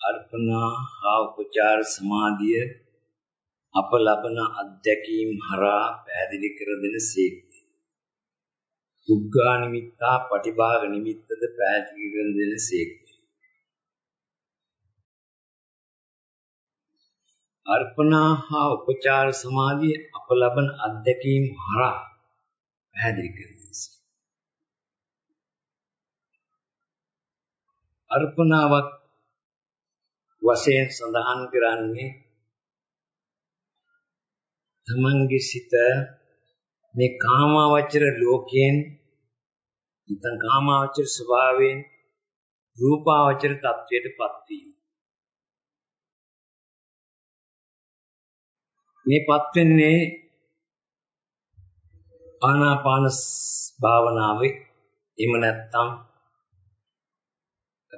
අර්පණා හා උපචාර සමාධිය අප ලබන අත්දැකීම් හරහා පැහැදිලි කර දෙනසේක. උග්ගා නිමිත්තා පටිභාග නිමිත්තද පැහැදිලි කර දෙනසේක. අර්පණා හා උපචාර සමාධිය අප ලබන අත්දැකීම් හරහා පැහැදිලි කර දෙනසේක. අර්පණාවක් වශයෙන් සඳහන් කරන්නේ තමන්ගේ සිත මේ කාමාවචර ලෝකයෙන් නැත්නම් කාමාවචර ස්වභාවයෙන් රූපාවචර තත්වයටපත් වීම. මේපත් වෙන්නේ ආනාපාන භාවනාවේ එහෙම නැත්නම්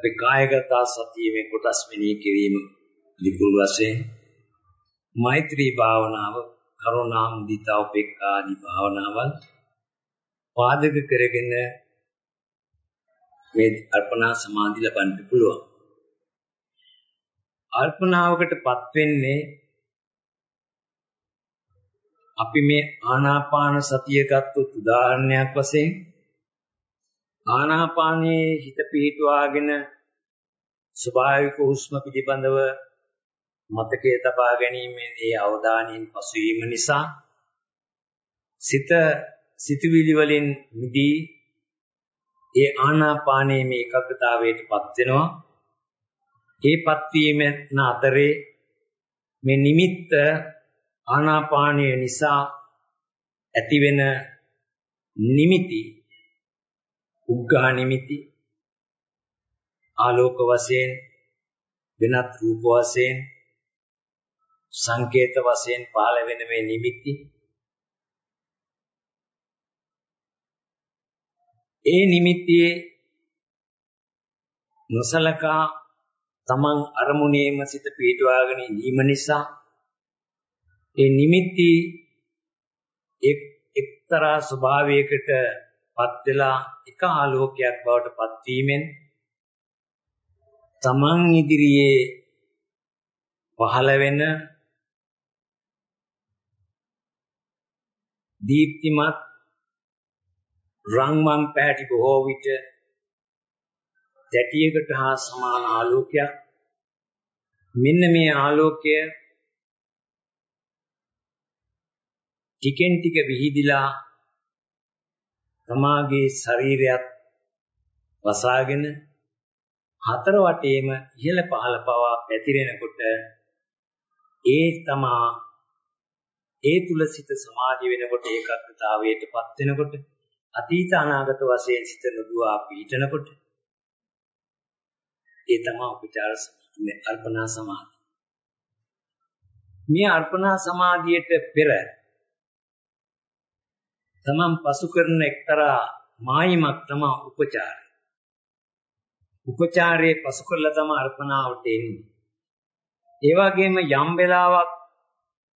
අපි කායගත සතියේ කොටස් මෙනෙහි කිරීම විකුල් වශයෙන් මෛත්‍රී භාවනාව කරුණා මුදිතා උපේක්ඛා ආදී භාවනාවල් පාදක කරගෙන මේ අර්පණා සමාධි ලබන්න පුළුවන්. අර්පණාවකටපත් වෙන්නේ අපි මේ ආනාපාන සතිය ගත්තොත් උදාහරණයක් වශයෙන් ආනාපානයේ හිත පිහිටුවාගෙන ස්වභාවික හුස්ම පිළිබඳව මතකයේ තබා ගැනීමේදී අවධානයෙන් පසුවීම නිසා සිත සිතුවිලි වලින් මිදී ඒ ආනාපානයේ මේ එකග්‍රතාවයටපත් වෙනවා. ඒපත් වීම අතරේ මේ නිමිත්ත ආනාපානය නිසා ඇතිවෙන නිමිති උග්ඝා නිමිති ආලෝක වශයෙන් වෙනත් රූප වශයෙන් සංකේත වශයෙන් පහළ වෙන මේ නිමිති. ඒ නිමිතියේ නොසලකා තමන් අරමුණේම සිත පිටවාගෙන ඉඳීම නිසා ඒ නිමිති එක් එක්තරා ස්වභාවයකට පත් වෙලා එක ආලෝකයක් බවට පත් වීමෙන් තමන් ඉදිරියේ පහළ වෙන දීප්තිමත් රංමන් පැහැටි බොහෝ විට දැටියකට හා සමාන ආලෝකයක්. මෙන්න මේ ආලෝකය ටිකෙන් ටික විහිදිලා තමාගේ ශරීරයත් වසාගෙන හතර වටේම ඉහළ පහළ පවා පැතිරෙනකොට ඒ තමා ඒ තුල සිත සමාධි වෙනකොට ඒකත්වතාවයටපත් වෙනකොට අතීත අනාගත වශයෙන් සිත නොදුවා පිහිටනකොට ඒ තමා උපචාර සමාධි අර්පණා සමාධි මේ අර්පණා සමාධියට පෙර තමන් පසු කරන එක්තරා මායිමක් තමයි උපචාරය. උපචාරයේ පසු කරලා තමයි අර්පණාවට එන්නේ. ඒ වගේම යම් වෙලාවක්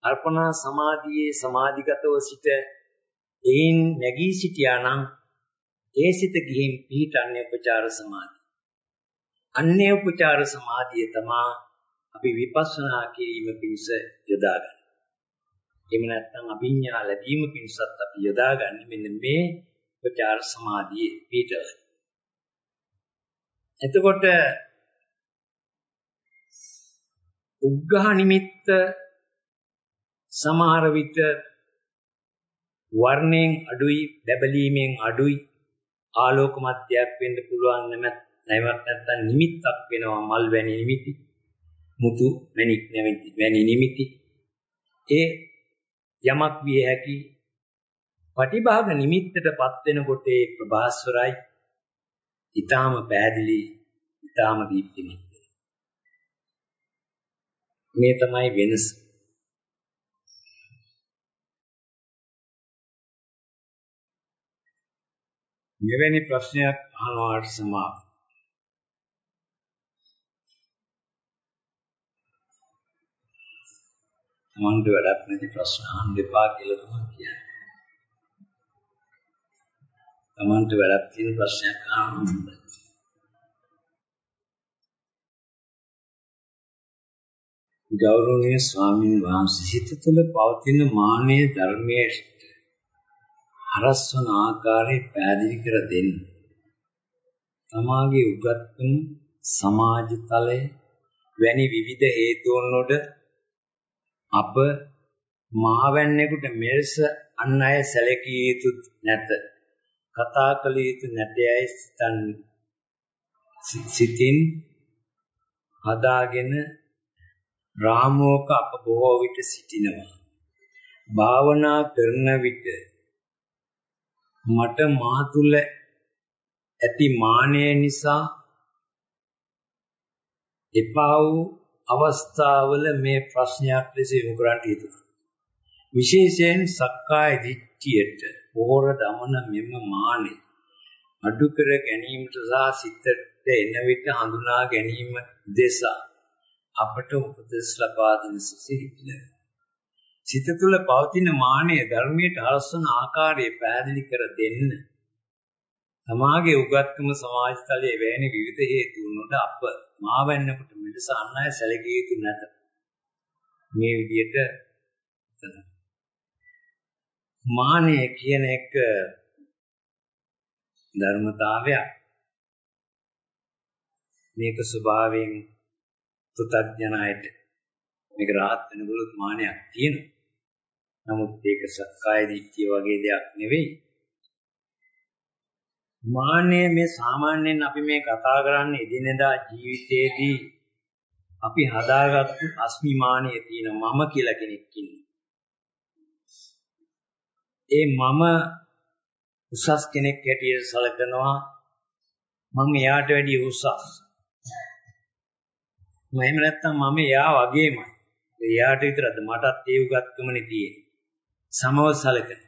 අර්පණා සමාධියේ සමාධිගතව සිට එයින් නැගී සිටියා නම් ඒ සිත ගිහින් පිහිටන්නේ උපචාර සමාධිය. අන්නේ උපචාර සමාධිය තමයි අපි විපස්සනා කිරීම පිණිස යොදාගන්නේ. එහෙම නැත්නම් අභිඥා ලැබීම පිණිසත් අපි යොදාගන්නේ මෙන්න මේ උපචාර සමාධියේ පිටවල. එතකොට උග්ඝහ නිමිත්ත සමහර විට වර්ණයෙන් අඩුයි, බැබලීමෙන් අඩුයි, ආලෝක මධ්‍යයක් වෙන්න පුළුවන් නැමත් නැවත් නැත්නම් නිමිත්තක් වෙනවා මල් වැනි නිමිති, මුතු මැණික් වැනි නිමිති. ඒ යමක් විය හැකි පටිභාග නිමිත්තටපත් වෙනකොට ඒ ප්‍රභාස්වරයි. ඊටාම පැහැදිලි ඊටාම දීප්තිමත් මේ තමයි වෙනස. මෙවැනි ප්‍රශ්නයක් අහනවාට සමාව තමන්ට වැඩක් නැති ප්‍රශ්න අහන්න එපා කියලා තමයි කියන්නේ. තමන්ට වැඩක් තියෙන ප්‍රශ්නයක් අහන්න ගෞරවනීය ස්වාමීන් වහන්සේ සිත තුළ පවතින මානීය ධර්මයේ හරස්වන ආකාරය පැහැදිලි කර දෙන්න. තමාගේ උගත්කම සමාජ තලය වැනි විවිධ හේතුන් වල අප මහවැන්නෙකුට මෙලෙස අන් අය සැලකිය යුතු නැත. කතා කළ යුතු නැතයයි සිතන් සිතින් හදාගෙන රාමෝක අප බොහෝ විට සිටිනවා. භාවනා කරන විට මට මා තුල ඇති මානය නිසා එපා වූ අවස්ථාවල මේ ප්‍රශ්නයක් ලෙස යොමු කරන්න හිතුණා. විශේෂයෙන් සක්කාය දිට්ඨියට පොහොර දමන මෙම මානෙ අඩු කර ගැනීමට සහ සිතට එන විට හඳුනා ගැනීම දෙසා අපට උපදෙස් ලබා දෙන සිසිහිල. සිත තුළ පවතින මානය ධර්මයට හරස්වන ආකාරය පැහැදිලි කර දෙන්න. තමාගේ උගත්කම සමාජ තලයේ වැයෙන විවිධ හේතුන් වල අප මාවැන්නකට මෙලෙස අන් අය සැලකිය යුතු නැත. මේ විදිහට මානය කියන එක ධර්මතාවයක්. මේක ස්වභාවයෙන් තුතඥායත මේක rahat වෙනකොලත් මානයක් තියෙනවා. නමුත් ඒක සක්කාය දිට්ඨිය වගේ දෙයක් නෙවෙයි. මාන්නය මේ සාමාන්‍යයෙන් අපි මේ කතා කරන්නේ එදිනෙදා ජීවිතයේදී අපි හදාගත්තු අස්මිමානය තියෙන මම කියලා කෙනෙක් ඉන්නවා. ඒ මම උසස් කෙනෙක් හැටියට සැලකනවා මම එයාට වැඩිය උසස්. මම එහෙම නැත්තම් මම එයා වගේමයි. එයාට විතරද මටත් ඒ උගත්කමනේ තියෙන්නේ. සමව සැලකන.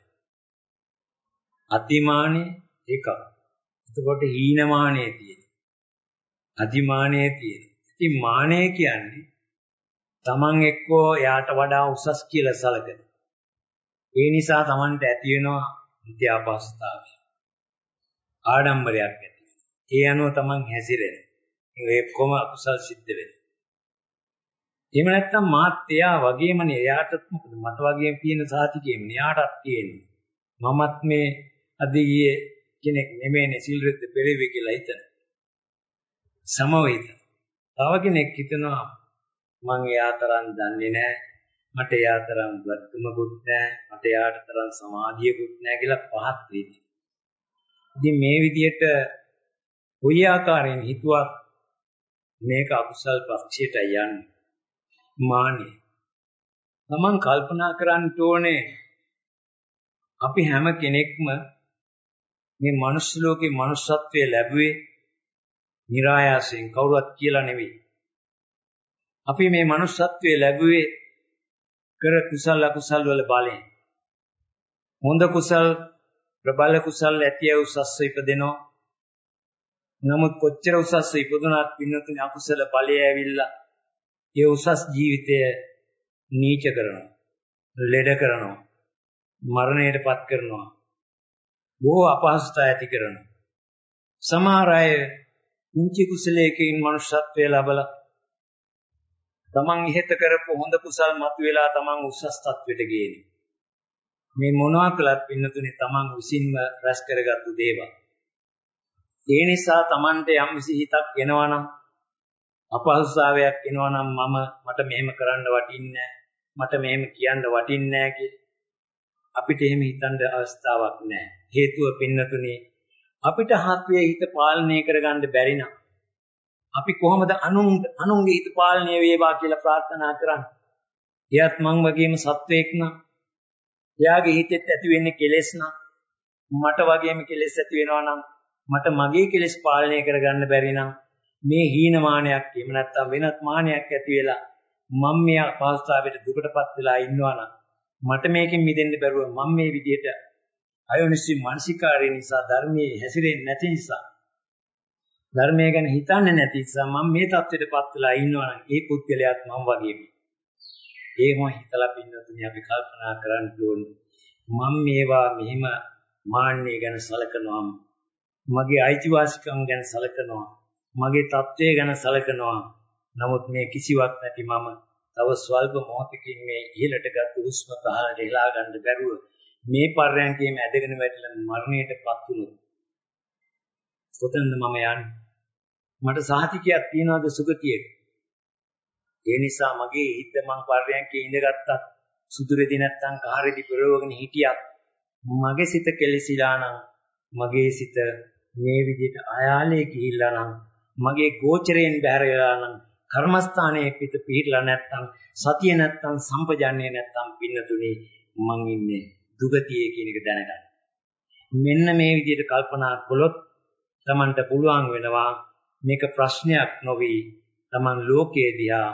අතිමානෙ එකක්. එතකොට හීනමානය තියෙනවා. අතිමානය තියෙනවා. ඉතින් මානය කියන්නේ Taman එක්කෝ යාට වඩා උසස් කියලා සැලකන. ඒ නිසා Tamanට ඇති වෙනවා විද්‍යාපස්තාවය. ආඩම්බරයක් ඇති. ඒ අනුව Taman හැසිරෙන. ඒ කොම අකුසල් සිද්ධ වෙනවා. එහෙම නැත්නම් මාත් එයා වගේමනේ එයාටත් මොකද මට වගේම තියෙන සාතිකෙම එයාටත් තියෙන්නේ. මමත් මේ අධියේ කෙනෙක් නෙමෙයිනේ සිල්රෙද්ද පෙරෙවි කියලා හිතන. සමවේද. තව කෙනෙක් හිතනවා මං එයා තරම් දන්නේ නැහැ. මට එයා තරම් වත්කමකුත් නැහැ. මට එයාට තරම් සමාධියකුත් නැහැ කියලා පහත් වෙයි. ඉතින් මේ විදිහට කොයි ආකාරයෙන් හිතුවත් මේක අකුසල් පක්ෂයට යන්නේ. මානෙ. තමන් කල්පනා කරන්න ඕනේ අපි හැම කෙනෙක්ම මේ මනුස්ස ලෝකේ manussත්වයේ ලැබුවේ નિરાයාසයෙන් කවුරුවත් කියලා නෙවෙයි. අපි මේ manussත්වයේ ලැබුවේ කර කුසල අකුසල් වල බලයෙන්. හොඳ කුසල් ප්‍රබල කුසල් ඇතිය උසස්ව ඉපදෙනවා. නමුත් කොච්චර උසස්ව ඉපදුනත් පින්නතුනේ අකුසල බලය ඇවිල්ලා ඒ උසස් ජීවිතය නීච කරනවා. ලෙඩ කරනවා. මරණයටපත් කරනවා. බොහෝ අපහසුතා ඇති කරනවා. සමහර අය කුංචි කුසලයකින් මනුෂ්‍යත්වය ලැබලා තමන් ඉහෙත කරපු හොඳ කුසල් මතුවලා තමන් උසස් තත්වෙට ගේනේ. මේ මොනවා කළත් පින්නතුනේ තමන් විසින්ම රැස් කරගත්තු දේවල්. ඒ නිසා තමන්ට යම් විසි හිතක් එනවනම් අපහසුතාවයක් එනවනම් මම මට මෙහෙම කරන්න වටින්නේ මට මෙහෙම කියන්න වටින්නේ නැහැ අපිට එහෙම හිතන්න අවස්ථාවක් නැහැ. හේතුව පින්නතුනේ අපිට හත්වේ හිත පාලනය කරගන්න බැරි නම් අපි කොහොමද අනුන් අනුන්ගේ හිත පාලනය වේවා කියලා ප්‍රාර්ථනා කරන්නේ? එයත් මං වගේම සත්වයක් නම් එයාගේ හිතෙත් ඇති වෙන්නේ කෙලෙස් නම් මට වගේම කෙලෙස් ඇති වෙනවා නම් මට මගේ කෙලෙස් පාලනය කරගන්න බැරි නම් මේ හීනමානයක් එහෙම නැත්නම් වෙනත් මානයක් ඇති වෙලා මම මේ අපහසුතාවයට දුකටපත් වෙලා ඉන්නවා නම් මට මේකෙන් මිදෙන්න බැරුව මම මේ විදිහට අයෝනිසි මානසිකාරය නිසා ධර්මයේ හැසිරෙන්නේ නැති නිසා. ධර්මය ගැන හිතන්නේ නැති නිසා මම මේ தත්ත්වයටපත් වෙලා ඉන්නවා නම් ඒ පුද්ගලයාත් මම වගේම. ඒම හිතලා පින්නතුනි අපි කල්පනා කරන්න ඕනේ. මම මේවා මෙහෙම මාන්නය ගැන සලකනවා. මගේ අයිතිවාසිකම් ගැන සලකනවා. මගේ தත්ත්වය ගැන සලකනවා. නමුත් මේ කිසිවක් නැති මම තව ස්වල්ප මොහොතකින් මේ ඉහළටගත් හුස්ම පහළට හෙලා ගන්න බැරුව මේ පර්යන්කේම ඇදගෙන වැටිලා මරණයටපත් වුණොත් කොතනද මම යන්නේ? මට සාහිතිකයක් තියනවාද සුගතියේ ඒ නිසා මගේ හිත මං පර්යන්කේ ඉඳගත්තත් සුදුරෙදි නැත්තම් කහරෙදි පෙරවගෙන හිටියත් මගේ සිත කෙලිසිලා නම් මගේ සිත මේ විදිහට ආයාලේ ගිහිල්ලා නම් මගේ ගෝචරයෙන් බැහැර වෙලා නම් කර්මස්ථානයේ පිට පිළිලා නැත්තම් සතිය නැත්තම් සම්පජන්ණය නැත්තම් පින්නතුනේ මං ඉන්නේ. දුගතියේ කියන එක දැනගන්න. මෙන්න මේ විදිහට කල්පනා කළොත් Tamanට පුළුවන් වෙනවා මේක ප්‍රශ්නයක් නොවි Taman ලෝකයේ දිහා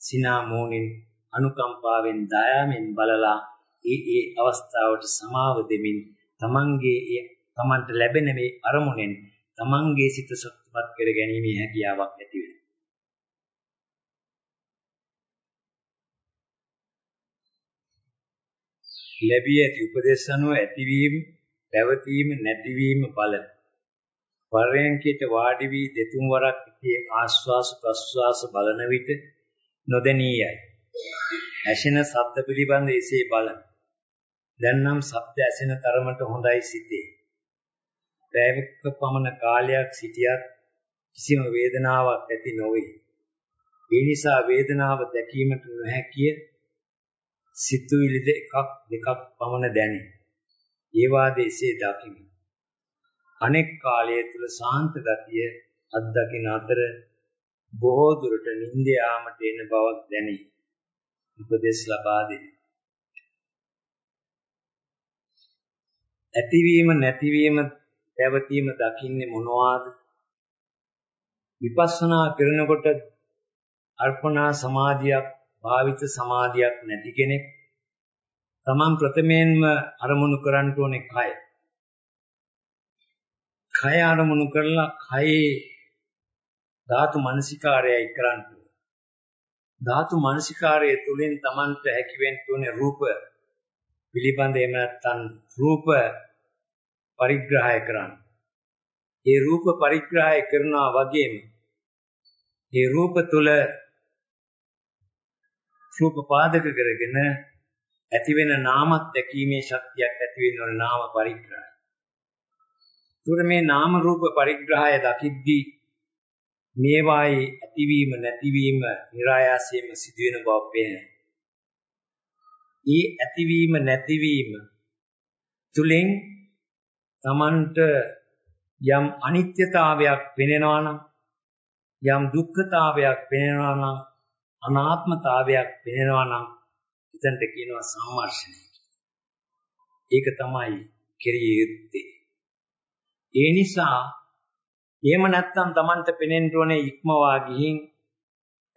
සිනා මෝනින් අනුකම්පාවෙන් දයාවෙන් බලලා ඒ ඒ අවස්ථාවට සමාව දෙමින් Tamanගේ ඒ Tamanට ලැබෙන මේ අරමුණෙන් Tamanගේ සිත ශක්තිමත් කර ගැනීමේ හැකියාවක් ඇති වෙනවා. ලැබී ඇති උපදේශ අනුව ඇතිවීම, පැවතීම, නැතිවීම බල. පරයන්කයට වාඩි වී දෙතුන් වරක් සිටී ආශ්වාස ප්‍රශ්වාස බලන විට නොදැනියයි. ඇසෙන ශබ්ද පිළිබඳ එසේ බලන. දැන් නම් ශබ්ද ඇසෙන තරමට හොඳයි සිටේ. පැයක පමණ කාලයක් සිටියත් කිසිම වේදනාවක් ඇති නොවේ. ඒ නිසා වේදනාව දැකීමට නොහැකිය සිතුවිලි දෙකක් දෙකක් පමණ දැනේ. ඒ වාදයේ එසේ දකිමි. අනෙක් කාලය තුල සාන්ත ගතිය අත්දකින අතර බොහෝ දුරට නිින්ද යාමට එන බවක් දැනේ. උපදෙස් ලබා දෙයි. ඇතිවීම නැතිවීම පැවතීම දකින්නේ මොනවාද? විපස්සනා කරනකොට අර්පණා සමාධියක් භාවිත සමාධියක් නැති කෙනෙක් තමන් ප්‍රථමයෙන්ම අරමුණු කරන්න ඕනේ කය. කය අරමුණු කරලා කයේ ධාතු මනසිකාරයයි කරන්න ධාතු මනසිකාරය තුළින් තමන්ට හැකි වෙන්න ඕනේ රූප පිළිබඳ එහෙම නැත්නම් රූප පරිග්‍රහය කරන්න. ඒ රූප පරිග්‍රහය කරනවා වගේම ඒ රූප තුළ රූප පාදක කරගෙන ඇති වෙන නාමත් දැකීමේ ශක්තියක් ඇති වෙන ඕන නාම පරිග්‍රහය. ඒකට මේ නාම රූප පරිග්‍රහය දකිද්දී මේවායේ ඇතිවීම නැතිවීම નિરાයාසයෙන්ම සිදුවෙන බව පේනවා. ඊ ඇතිවීම නැතිවීම තුලින් Tamanට යම් අනිත්‍යතාවයක් පෙනෙනවා නම් යම් දුක්ඛතාවයක් පෙනෙනවා නම් අනාත්මතාවයක් පෙනෙනවා නම් එතනට කියනවා සම්මර්ෂණය. ඒක තමයි කෙරිය යුත්තේ. ඒ නිසා එහෙම නැත්නම් Tamanට පෙනෙන්න ඕනේ ඉක්මවා ගිහින්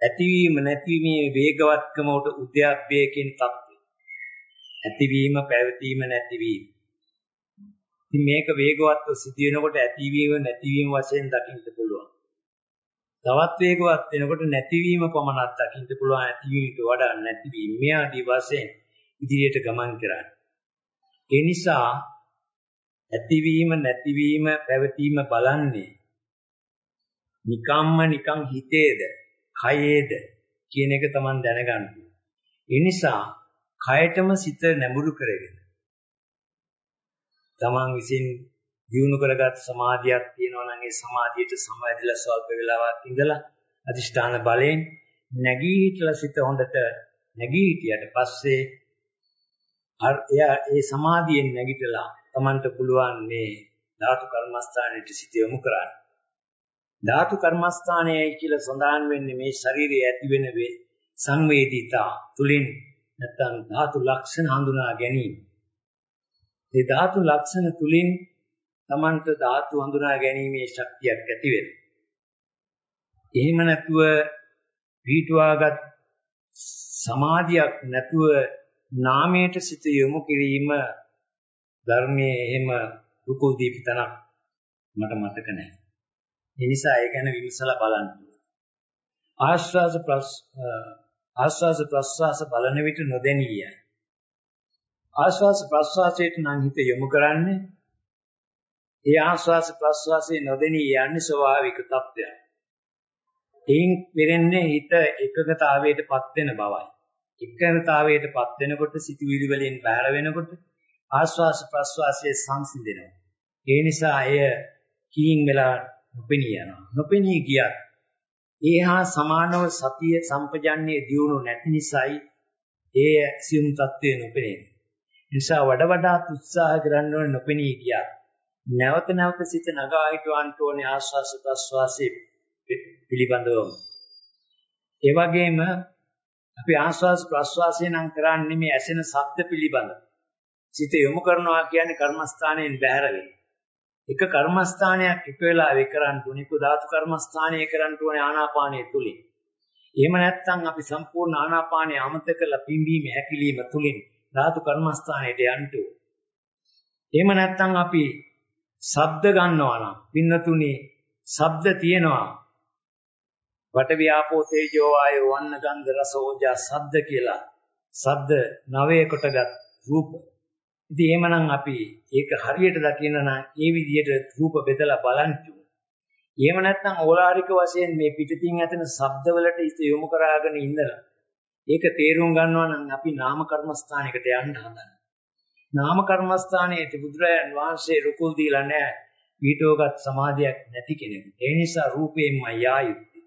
ඇතිවීම නැතිවීමේ වේගවත්කම උට උද්‍යප්පයකින් තත්ත්වය. ඇතිවීම පැවතීම නැතිවීම. ඉතින් මේක වේගවත්ව සිදුවෙනකොට ඇතිවීම නැතිවීම වශයෙන් දකින්න පුළුවන්. තවත් වේගවත් වෙනකොට නැතිවීම පමණක් දකින්න පුළුවන් ඇතිවීමට වඩා නැතිවීම මේ ආදී වශයෙන් ඉදිරියට ගමන් කරන්නේ. ඒ නිසා ඇතිවීම නැතිවීම පැවතීම බලන්නේ නිකම්ම නිකං හිතේද කයේද කියන එක Taman දැනගන්න. ඒ නිසා කයටම සිත නැඹුරු කරගෙන Taman විසින් දියුණු කරගත් සමාධියක් තියෙනවා නම් ඒ සමාධියට සමවැදිලා ස්වල්ප වේලාවක් ඉඳලා අදිෂ්ඨාන බලයෙන් නැගී හිටලා සිත හොඳට නැගී හිටියට පස්සේ එයා ඒ සමාධියෙන් නැගිටලා Tamanට පුළුවන් මේ ධාතු කර්මස්ථානයේ සිත යොමු කරන්න. ධාතු කර්මස්ථානයයි කියලා සඳහන් වෙන්නේ මේ ශරීරයේ ඇති වෙන වේ සංවේදීතා තුලින් නැත්නම් ධාතු ලක්ෂණ හඳුනා ගැනීම. ඒ ධාතු ලක්ෂණ තුලින් Tamanට ධාතු හඳුනා ගැනීමේ ශක්තියක් ඇති වෙනවා. එහෙම නැතුව පිටුවාගත් සමාධියක් නැතුව නාමයට සිත යොමු කිරීම ධර්මයේ එහෙම රුකුල් දීපිතනක් මට මතක නැහැ. ඒ නිසා ඒ ගැන විමසලා බලන්න. ආශ්වාස ප්‍රස් ආශ්වාස ප්‍රශ්වාස බලන විට නොදෙනිය. ආශ්වාස ප්‍රශ්වාසයට නම් හිත යොමු කරන්නේ ඒ ආශ්වාස ප්‍රශ්වාසයේ නොදෙනී යන්නේ ස්වභාවික තත්ත්වයක්. එයින් වෙරෙන්නේ හිත එකගතාවයටපත් වෙන බවයි. එකගතාවයටපත් වෙනකොට සිතුවිලි වලින් බැහැර වෙනකොට ආස්වාස ප්‍රස්වාසයේ සංසිඳෙනවා. ඒ නිසා එය කීින් වෙලා නොපෙනී යනවා. නොපෙනී ගියත් ඒහා සමානව සතිය සම්පජන්ණයේ දියුණු නැති නිසායි ඒ සියුම් තත්ත්වය නොපෙනෙන්නේ. නිසා වඩ වඩාත් උත්සාහ කරන්න ඕනේ නොපෙනී ගියා. නැවත නැවත සිත නගා හිටවන්න ඕනේ ආස්වාස ප්‍රස්වාසයේ පිළිබඳවම. ඒ වගේම අපි ආස්වාස් ප්‍රස්වාසය නම් කරන්නේ මේ ඇසෙන ශබ්ද පිළිබඳ. සිත යොමු කරනවා කියන්නේ කර්මස්ථානයෙන් බැහැර වෙන. එක කර්මස්ථානයක් එක වෙලාවෙ කරන්න ඕනේ. ඒක ධාතු කර්මස්ථානය කරන්න ඕනේ ආනාපානය තුලින්. එහෙම නැත්නම් අපි සම්පූර්ණ ආනාපානය අමතක කරලා පිම්බීම හැකිලිම තුලින් ධාතු කර්මස්ථානයට යන්න ඕනේ. එහෙම නැත්නම් අපි ශබ්ද ගන්නවා නම් පින්නතුනි ශබ්ද තියෙනවා වට ව්‍යාපෝ තේජෝ ආයෝ වන්න ගන්ධ රස ඕජා ශබ්ද කියලා ශබ්ද නවයේ කොටගත් රූප. ඉතින් එහෙමනම් අපි ඒක හරියට දකින්න නම් ඒ විදිහට රූප බෙදලා බලන්න එහෙම නැත්නම් ඕලාරික වශයෙන් මේ පිටින් ඇතෙන ශබ්දවලට හිත යොමු කරාගෙන ඉඳලා ඒක තේරුම් ගන්නවා නම් අපි නාම කර්මස්ථානයකට යන්න හදනවා. නාම කර්මස්ථානයේ බුදුරයන් වහන්සේ රුකුල් දීලා නැහැ. ඊටෝගත් සමාධියක් නැති කෙනෙකුට. ඒ නිසා රූපයෙන්ම යා යුත්තේ.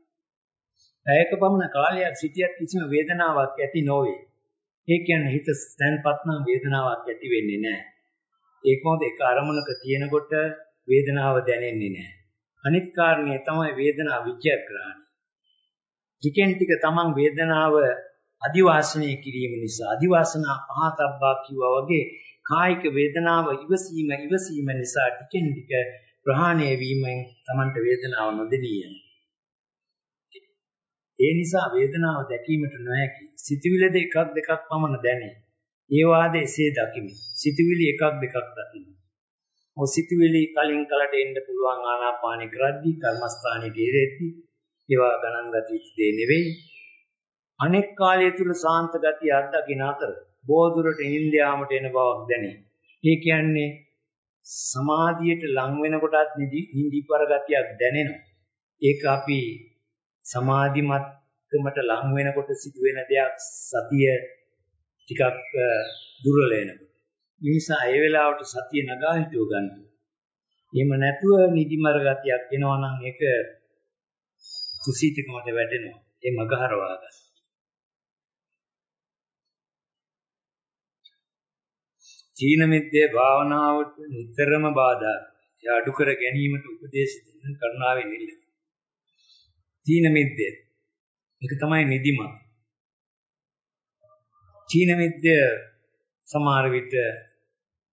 ඇයක පමණ කාලයක් සිටියත් කිසිම වේදනාවක් ඇති නොවේ. ඒ කියන්නේ හිත ස්තන්පත් නම් වේදනාවක් ඇති වෙන්නේ නැහැ. ඒක මොකද එක අරමුණක තියෙනකොට වේදනාව දැනෙන්නේ නැහැ. අනිත් කාරණේ තමයි වේදනාව විචක්‍රාණි. ටිකෙන් ටික තමන් වේදනාව අදිවාසනය කිරීම නිසා අදිවාසනා පහතබ්බා කිව්වා වගේ කායික වේදනාව ඉවසීම ඉවසීම නිසා ටිකෙන් ටික ප්‍රහාණය වීමෙන් තමන්ට වේදනාව නොදෙනී යනවා. ඒ නිසා වේදනාව දැකීමට නොහැකි. සිතවිලිද එකක් දෙකක් පමණ දැනේ. ඒ වාදේ එසේ දකිමි. සිතවිලි එකක් දෙකක් දකිමි. ඔය සිතවිලි කලින් කලට එන්න පුළුවන් ආනාපානෙ කරද්දී කර්මස්ථානයේ ගෙරෙද්දී ඒවා ගණන් ගත යුතු දෙ නෙවෙයි. අනෙක් කාලය තුල සාන්ත ගතිය අත්දකින අතර බෝධුරට නිින්ද යාමට එන බවක් දැනේ. ඒ කියන්නේ සමාධියට ලං වෙනකොටත් නිදිපර ගතියක් දැනෙනවා. ඒක අපි සමාධිමත්කමට ලං වෙනකොට සිදුවෙන දෙයක් සතිය ටිකක් දුර්වල වෙනකොට. ඒ නිසා ඒ වෙලාවට සතිය නගා හිටව ගන්න. එහෙම නැතුව නිදිමර ගතියක් එනවා නම් ඒක කුසීතකමට වැටෙනවා. ඒ මගහරවා ගන්න. චීන මිද්දේ භාවනාවට නිතරම බාධා. ඒ අඩු කර ගැනීමට උපදේශ දෙන කරුණාවෙන් ඉල්ල. චීන මිද්දේ. ඒක තමයි නිදිමත. චීන මිද්දේ සමහර විට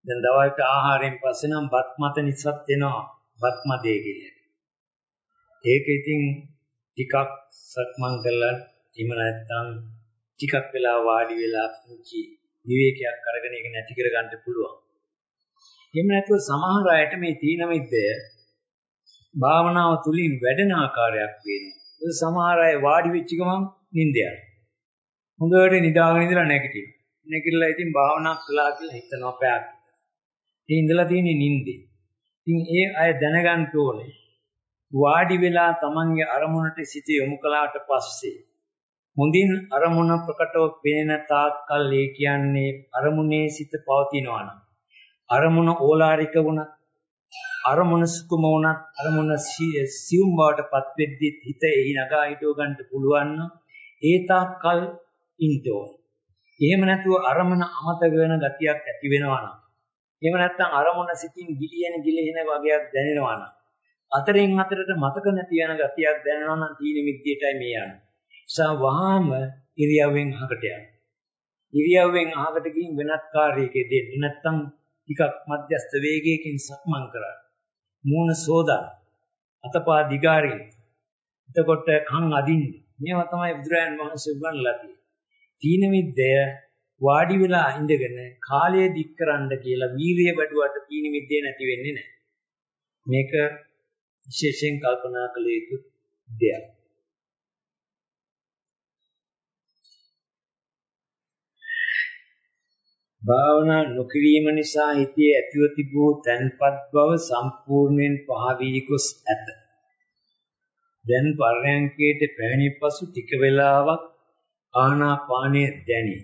දැන් දවල්ට ආහාරයෙන් පස්සේ නම් බත් මත නිසත් වෙනවා බත් මදේ කියලා. ඒක ඉතින් ටිකක් සක්මන් කරලා එහෙම නැත්නම් ටිකක් වෙලා වාඩි වෙලා පුංචි විවේකයක් අරගෙන ඒක නැති කර ගන්න පුළුවන්. එහෙම නැත්නම් සමහර අයට මේ තීන මිද්දය භාවනාව තුලින් වැඩෙන ආකාරයක් වෙනවා. සමහර අය වාඩි වෙච්ච ගමන් නිින්ද යනවා. හොඳට නිදාගෙන ඉඳලා නැගිටිනවා. නැගිටලා ඉතින් භාවනා කළා කියලා හිතනවා පැයක්. ඒ ඉඳලා තියෙන්නේ නිින්දේ. ඉතින් ඒ අය දැනගන්න ඕනේ වාඩි වෙලා තමන්ගේ අරමුණට සිත යොමු කළාට පස්සේ හොඳින් අරමුණ ප්‍රකටව පේන තාක්කල් ඒ කියන්නේ අරමුණේ සිත පවතිනවා නම්. අරමුණ ඕලාරික වුණත් අරමුණ සුකුම වුණත් අරමුණ සියුම් බවටපත් වෙද්දි හිත එහි නගා හිටව ගන්න පුළුවන් නම් ඒ තාක්කල් ඉන්ටෝ එහෙම නැතුව අරමුණ අමතක වෙන ගතියක් ඇති වෙනවා නම්. එහෙම නැත්නම් අරමුණ සිතින් ගිලිහෙන ගිලිහෙන වගේක් දැනෙනවා නම්. අතරින් අතරට මතක නැති වෙන ගතියක් දැනෙනවා නම් තීන මිද්දේටයි මේ යන්නේ. නිසා වහාම ඉරියව්වෙන් අහකට යනවා. ඉරියව්වෙන් අහකට ගිහින් වෙනත් කාර්යයකේ දෙන්න නැත්නම් ටිකක් මධ්‍යස්ත වේගයකින් සක්මන් කරා. මූණ සෝදා අතපා දිගාරින් එතකොට කන් අදින්න. මේවා තමයි බුදුරයන් වහන්සේ උගන්වලා තියෙන්නේ. තීන මිද්දය වාඩි වෙලා ඉඳගෙන කාලය දික් කරන්න කියලා වීරිය වැඩුවට තීන මිද්දේ නැති වෙන්නේ නැහැ. මේක විශේෂයෙන් කල්පනා කළ යුතු දෙයක්. භාවනා නොකිරීම නිසා හිතේ ඇතිව තිබූ තන්පත් බව සම්පූර්ණයෙන් පහ වී ගොස් ඇත. දැන් පරයන්කේට පැමිණි පසු ටික වේලාවක් ආනාපානය දැනේ.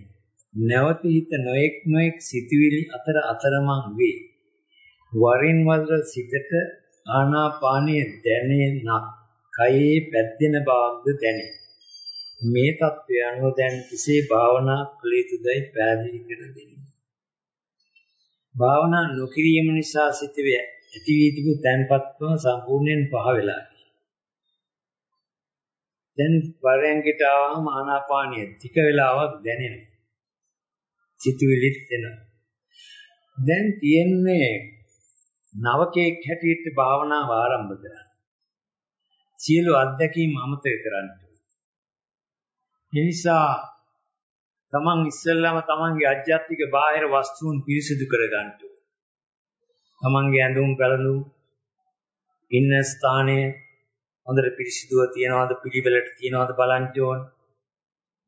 නැවත හිත නොඑක් නොඑක් සිතුවිලි අතර අතරමං වේ. වරින් වර සිතට ආනාපානය දැනෙනක් කයේ පැද්දෙන බවක්ද දැනේ. මේ தත්ත්වය අනුව දැන් කිසේ භාවනා කළ යුතුදයි පැහැදිලි කර දෙන්න. භාවනා නොකිරීම නිසා සිතේ ඇති වී තිබු තැන්පත්කම සම්පූර්ණයෙන් පහ වෙලා දැන් පරයන්කට ආවම ආනාපානිය ටික වෙලාවක් දැනෙනවා. සිතුවිලිත් එනවා. දැන් තියෙන්නේ නවකෙක් හැටියට භාවනාව ආරම්භ කරන්න. සියලු අත්දැකීම් අමතක කරන්න. ඒ නිසා තමන් ඉස්සෙල්ලාම තමන්ගේ අධ්‍යාත්මික බාහිර වස්තුන් පිරිසිදු කරගන්න තමන්ගේ ඇඳුම් පැළඳුම් ඉන්න ස්ථානය හොඳට පිරිසිදුව තියනවාද පිළිවෙලට තියනවාද බලන්න ඕන.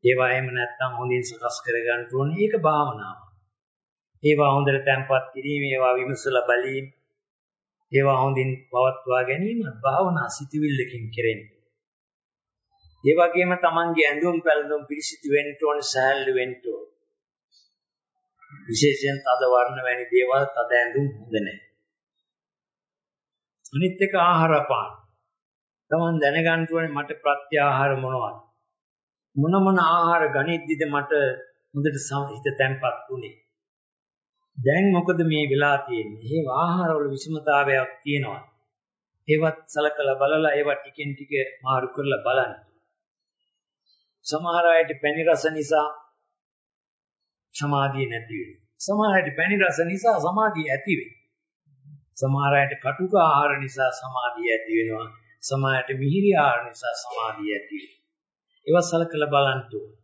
ඒවා එහෙම නැත්නම් හොඳින් සකස් කරගන්න ඕන. ඒක භාවනාව. ඒවා හොඳට තැම්පත් කිරීම, ඒවා විමසලා බැලීම, ඒවා හොඳින් පවත්වා ගැනීම භාවනා සිටිවිල්ලකින් කෙරෙන්නේ. ඒ වගේම තමන්ගේ ඇඳුම් පැළඳුම් පිරිසිදු වෙන්න ඕන, සහැල්ලු වෙන්න ඕන. විශේෂයෙන් තද වර්ණ වැනි දේවල් තද ඇඳුම් හොඳ නැහැ. අනිත් එක ආහාර පාන. තමන් දැනගන්න ඕනේ මට ප්‍රත්‍යාහාර මොනවද? මොන මොන ආහාර ගනිද්දිද මට හොඳට හිත තැම්පත් වුනේ? දැන් මොකද මේ වෙලා තියෙන්නේ? මේ ආහාරවල විෂමතාවයක් තියෙනවා. ඒවත් සලකලා බලලා ඒවා ටිකෙන් ටික මාරු කරලා බලන්න. සමහර අයට පැණි රස නිසා සමාධිය නැති වෙනවා. සමහර අයට පැණි රස නිසා සමාධිය ඇති වෙනවා. සමහර අයට කටුක ආහාර නිසා සමාධිය ඇති වෙනවා. සමහරට මිහිරි ආහාර නිසා සමාධිය ඇති වෙනවා. ඒවා සලකලා බලන්න ඕනේ.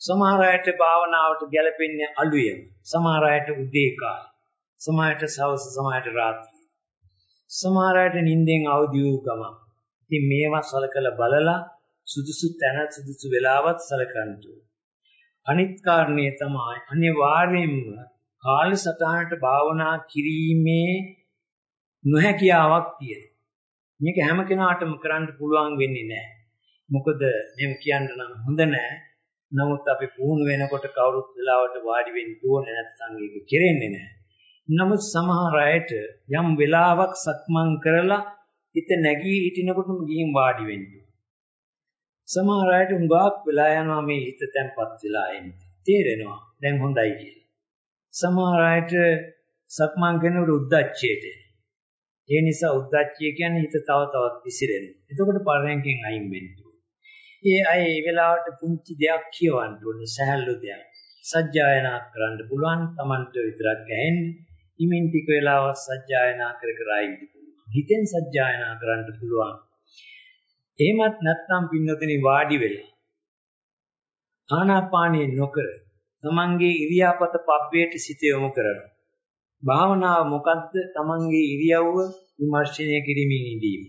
සමහර අයට භාවනාවට ගැලපෙන්නේ අලුයම. සමහර අයට උදේ කාලේ. සමහරට සවස සමහරට රාත්‍රියේ. සමහර අයට නිින්දෙන් අවදි වූ ගමන්. ඉතින් මේවා සලකලා බලලා සුදුසු තැන සුදුසු වෙලාවත් සලකන්න අනිත් කාරණේ තමයි අනිවාර්යයෙන්ම කාලසටහනට භාවනා කිරීමේ නොහැකියාවක් තියෙනවා. මේක හැම කෙනාටම කරන්න පුළුවන් වෙන්නේ නැහැ. මොකද මෙහෙම කියන්න නම් හොඳ නැහැ. නමුත් අපි පුහුණු වෙනකොට කවුරුත් වෙලාවට වාඩි වෙන්න ඕනේ නැත්නම් ඒක කෙරෙන්නේ නැහැ. නමුත් සමහර අයට යම් වෙලාවක් සක්මන් කරලා හිත නැගී හිටිනකොටම ගිහින් වාඩි වෙන්න. සමහර අයට උඟාක් වෙලා යනවා මේ හිත තැම්පත් වෙලා එන්නේ. තේරෙනවා. දැන් හොඳයි කියලා. සමහර අයට සක්මන් කරනකොට උද්දච්චයට ඒ නිසා උද්දච්චය කියන්නේ හිත තව තවත් විසිරෙනවා. එතකොට පරයන්කෙන් අයින් වෙන්න ඒ අය ඒ වෙලාවට පුංචි දෙයක් කියවන්න ඕනේ සහැල්ලු දෙයක්. සජ්ජායනා කරන්න පුළුවන් Tamanට විතරක් ඇහෙන්නේ. ඉමින් ටික වෙලාවක් සජ්ජායනා කර කර ඉන්න පුළුවන්. හිතෙන් සජ්ජායනා කරන්න පුළුවන්. එහෙමත් නැත්නම් පින්නතනි වාඩි වෙලා ආනාපානිය නොකර තමන්ගේ ඉරියාපත පබ්බේට සිත යොමු කරනවා. භාවනාව මොකද්ද? තමන්ගේ ඉරියව්ව විමර්ශනය කිරීමෙන් ඉඳීම.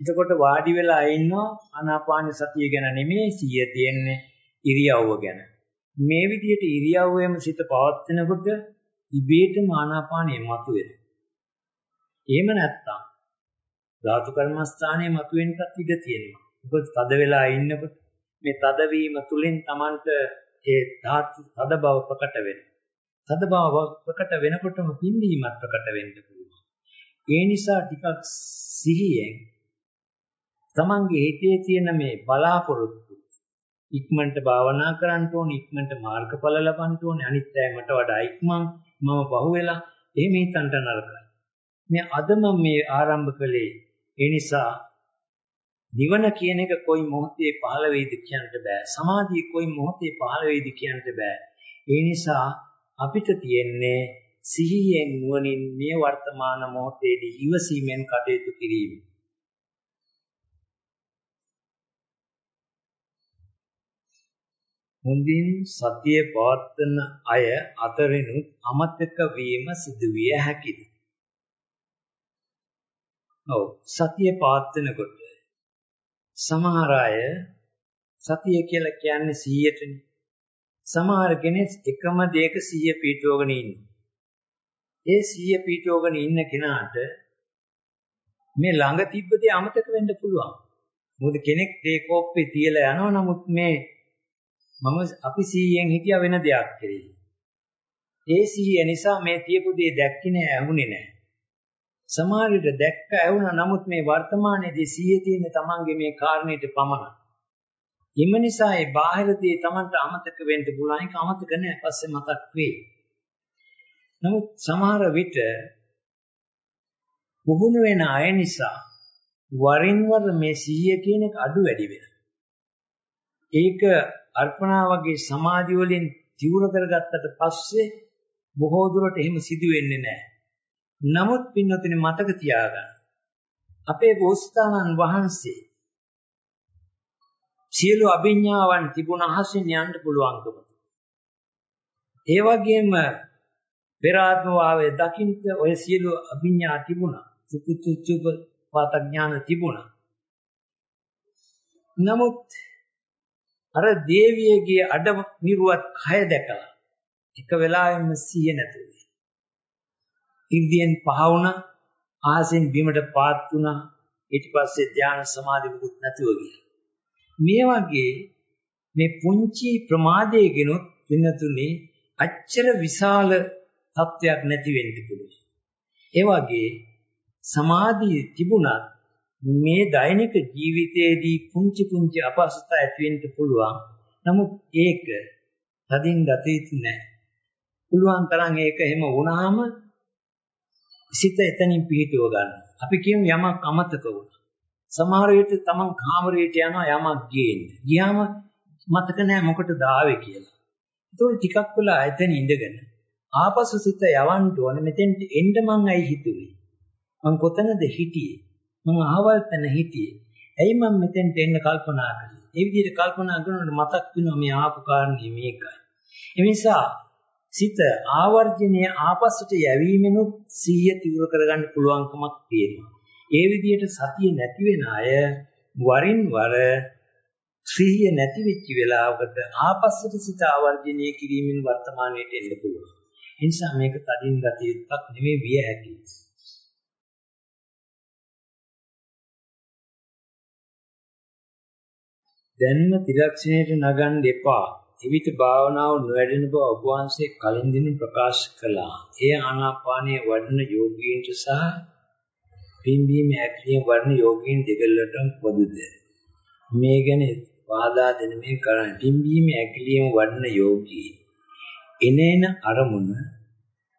එතකොට වාඩි වෙලා ඉන්නවා ආනාපාන සතිය ගැන නෙමෙයි සිය තියෙන්නේ ඉරියව්ව ගැන. මේ විදිහට ඉරියව්වෙම සිත පවත්නකොට ඉබේටම ආනාපානෙ මතුවෙනවා. එහෙම නැත්තම් ධාතු කර්මස්ථානයේ මතුවෙන්නත් ඉඩ තියෙනවා. මොකද තද වෙලා ඉන්නකොට මේ තදවීම තුලින් Tamanට ඒ ධාතු තද බව ප්‍රකට වෙනවා. තද බව ප්‍රකට වෙනකොටම පිම්බීමත් ප්‍රකට වෙන්න පුළුවන්. ඒ නිසා ටිකක් සිහියෙන් තමන්ගේ හිතේ තියෙන මේ බලාපොරොත්තු ඉක්මනට භාවනා කරන්න ඕනේ ඉක්මනට මාර්ගඵල ලබන්න ඕනේ අනිත් අය මට වඩා ඉක්මන් මම බහුවෙලා එහෙම හිතන්න නරකයි. මේ අද මම මේ ආරම්භ කළේ ඒ නිසා නිවන කියන එක කොයි මොහොතේ පහළ වෙයිද කියන්න බෑ. සමාධිය කොයි මොහොතේ පහළ වෙයිද කියන්න බෑ. ඒ නිසා අපිට තියෙන්නේ සිහියෙන් නුවණින් මේ වර්තමාන මොහොතේදී ඉවසීමෙන් කටයුතු කිරීම. හොඳින් සතිය පවත්වන අය අතරිනුත් අමතක වීම සිදුවිය හැකිද? ඔව් සතිය පවත්වනකොට සමහර අය සතිය කියලා කියන්නේ 100ටනේ. සමහර කෙනෙක් එකම දෙයක 100 පීඨවගෙන ඉන්නවා. ඒ 100 පීඨවගෙන ඉන්න කෙනාට මේ ළඟ තිබ්බ දේ අමතක වෙන්න පුළුවන්. මොකද කෙනෙක් ඒ කෝප්පේ තියලා යනවා නමුත් මේ මම අපි 100න් හිටියා වෙන දෙයක් කෙරෙහි. ඒ 100 නිසා මේ තියපු දේ දැක්කේ නෑ ඇහුනේ නෑ. සමහර විට දැක්ක ඇහුණා නමුත් මේ වර්තමානයේදී 100 තියෙන තමන්ගේ මේ කාරණේට පමණයි. එම නිසා ඒ බාහිර දේ තමන්ට අමතක වෙන්න පුළුවන් ඒක අමතක නෑ පස්සේ මතක් වෙයි. නමුත් සමහර විට පුහුණු වෙන අය නිසා වරින් වර මේ 100 කියන එක අඩු වැඩි වෙනවා. ඒක අර්පණා වගේ සමාධි වලින් තියුණු කරගත්තට පස්සේ බොහෝ දුරට එහෙම සිදු වෙන්නේ නැහැ. නමුත් පින්නතුනි මතක තියාගන්න. අපේ බෝසතාණන් වහන්සේ සියලු අභිඥාවන් තිබුණ අහසින් යන්න පුළුවන්කම. ඒ වගේම පෙර ආත්ම වාවේ දකින්ත ඔය සියලු අභිඥා තිබුණා. සුකුතුච්චුප පාතඥාන තිබුණා. නමුත් අර දේවියගේ අඩ නිරුවත් කය දැකලා එක වෙලාවෙම සිහිය නැතුව. ඉර්ධියෙන් පහ වුණා, ආසෙන් බිමට පාත් වුණා, ඊට පස්සේ ධානය සමාධි මුකුත් නැතුව ගියා. මේ වගේ මේ පුංචි ප්‍රමාදයේගෙනුත් වෙනතුනේ අච්චර විශාල තත්වයක් නැති වෙන්න පුළුවන්. ඒ වගේ සමාධිය තිබුණත් මේ දෛනික ජීවිතයේදී පුංචි පුංචි අපහසුතා ඇති වෙන්න පුළුවන්. නමුත් ඒක තදින් ගත යුතු නැහැ. පුළුවන් තරම් ඒක එහෙම වුණාම සිත එතනින් පිහිටව ගන්න. අපි කියමු යමක් අමතක වුණා. සමහර විට තමන් කාමරයට යනවා යමක් ගේන්න. ගියාම මතක නැහැ මොකටද ආවේ කියලා. ඒතකොට ටිකක් වෙලා එතන ඉඳගෙන ආපසු සිත යවන්න ඕනේ මෙතෙන්ට එන්න මං ඇයි හිතුවේ? මං කොතනද හිටියේ? මං අහවල් තැන හිටියේ. ඇයි මම මෙතෙන්ට එන්න කල්පනා කළේ? ඒ විදිහට කල්පනා කරනකොට මතක් වෙනවා මේ ආපු කාරණේ මේකයි. ඒ නිසා සිත ආවර්ජනය ආපස්සට යැවීමෙනුත් සිහිය තිවුර කරගන්න පුළුවන්කමක් තියෙනවා. ඒ විදිහට සතිය නැති වෙන අය වරින් වර සිහිය නැති වෙච්ච වෙලාවකට ආපස්සට සිත ආවර්ජනය කිරීමෙන් වර්තමානයට එන්න පුළුවන්. ඒ නිසා මේක තදින් ගතියක් නෙමෙයි විය හැකියි. දැන්ම ත්‍රිලක්ෂණයට නගන්න එපා. එවිට භාවනාව නොවැඩෙන බව ඔබ වහන්සේ කලින් දින ප්‍රකාශ කළා. ඒ ආනාපානයේ වඩන යෝගීන්ට සහ පිම්බීම හැකිලිම වඩන යෝගීන් දෙකලටම පොදුද. මේ ගැන වාදා දෙන මේ කරන්නේ පිම්බීම හැකිලිම වඩන යෝගී. එනේන අරමුණ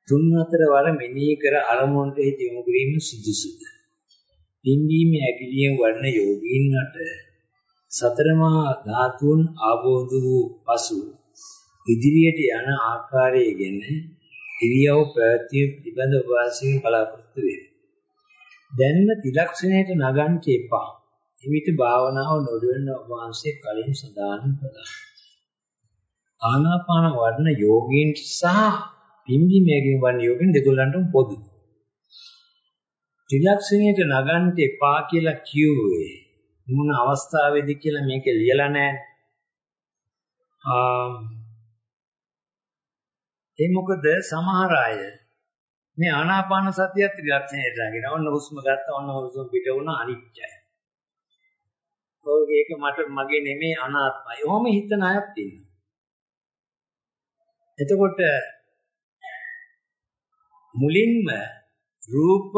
තුන් හතර වර මෙනෙහි කර අරමුණට හිත යොමු කිරීම සුදුසුද. පිම්බීම හැකිලිම වඩන යෝගීන්ට සතර මහා ධාතුන් ආબોධ වූ පසු ඉදිරියට යන ආකාරය ගැන ඉරියව් ප්‍රත්‍ය පිළිබඳ වාසියෙන් බලාපොරොත්තු වේ. දැන්ම තිලක්ෂණයට නගන්න එපා. එවිට භාවනාව නොදෙන්න වාසිය කලින් සදාන් කළා. ආනාපාන වඩන යෝගීන් සහ පිම්බීමේකින් වඩන යෝගීන් දෙගොල්ලන්ටම පොදුයි. තිලක්ෂණයට නගන්න එපා කියලා කිව්වේ මොන අවස්ථාවේදී කියලා මේක ලියලා නැහැ. ඒ මොකද සමහර අය මේ ආනාපාන සතියත් ත්‍රිලක්ෂණයට දාගෙන ඔන්න හුස්ම ගත්තා ඔන්න හුස්ම පිට වුණා අනිත්‍යයි. ඔය ඒක මට මගේ නෙමෙයි අනාත්මයි. ඔහොම හිතන අයත් ඉන්නවා. එතකොට මුලින්ම රූප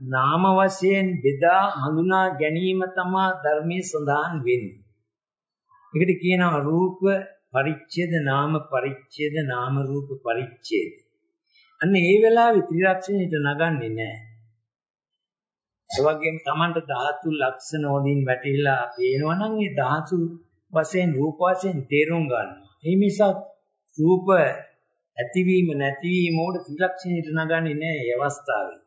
නාම වශයෙන් බෙදා හඳුනා ගැනීම තමයි ධර්මයේ සඳහන් වෙන්නේ. ඒකට කියනවා රූප පරිච්ඡේද නාම පරිච්ඡේද නාම රූප පරිච්ඡේද. අන්න ඒ වෙලාවේ ත්‍රිලක්ෂණයට නගන්නේ නැහැ. ඒ වගේම Tamanට ධාතු ලක්ෂණ වලින් වැටිලා පේනවා නම් ඒ ධාතු වශයෙන් රූප වශයෙන් තේරුම් ගන්නවා. ඒ නිසා රූප ඇතිවීම නැතිවීම උඩ ත්‍රිලක්ෂණයට නගන්නේ නැහැ මේ අවස්ථාවේ.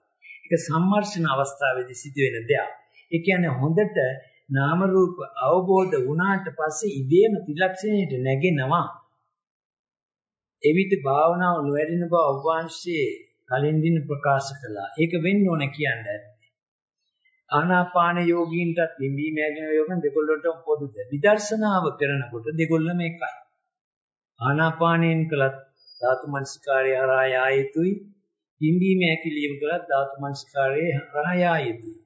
ඒක සම්මර්ෂණ අවස්ථාවේදී සිදුවෙන දෙයක්. ඒ කියන්නේ හොඳට නාම රූප අවබෝධ වුණාට පස්සේ ඉබේම ත්‍රිලක්ෂණයට නැගෙනවා. එවිට භාවනාව නොවැඩෙන බව අවවාංශයේ කලින් දින ප්‍රකාශ කළා. ඒක වෙන්න ඕන කියන්නේ. ආනාපාන යෝගීන්ටත් නිවීම යගෙන යෝගන් දෙකොල්ලටම පොදුද. විදර්ශනාව කරනකොට දෙකොල්ලම එකයි. ආනාපානයෙන් කළත් ධාතු මනසිකාරය හරහා යා යුතුයි. පිම්බීම ඇකිලිම කළත් ධාතු මනස්කාරයේ හරහා යුතුයි.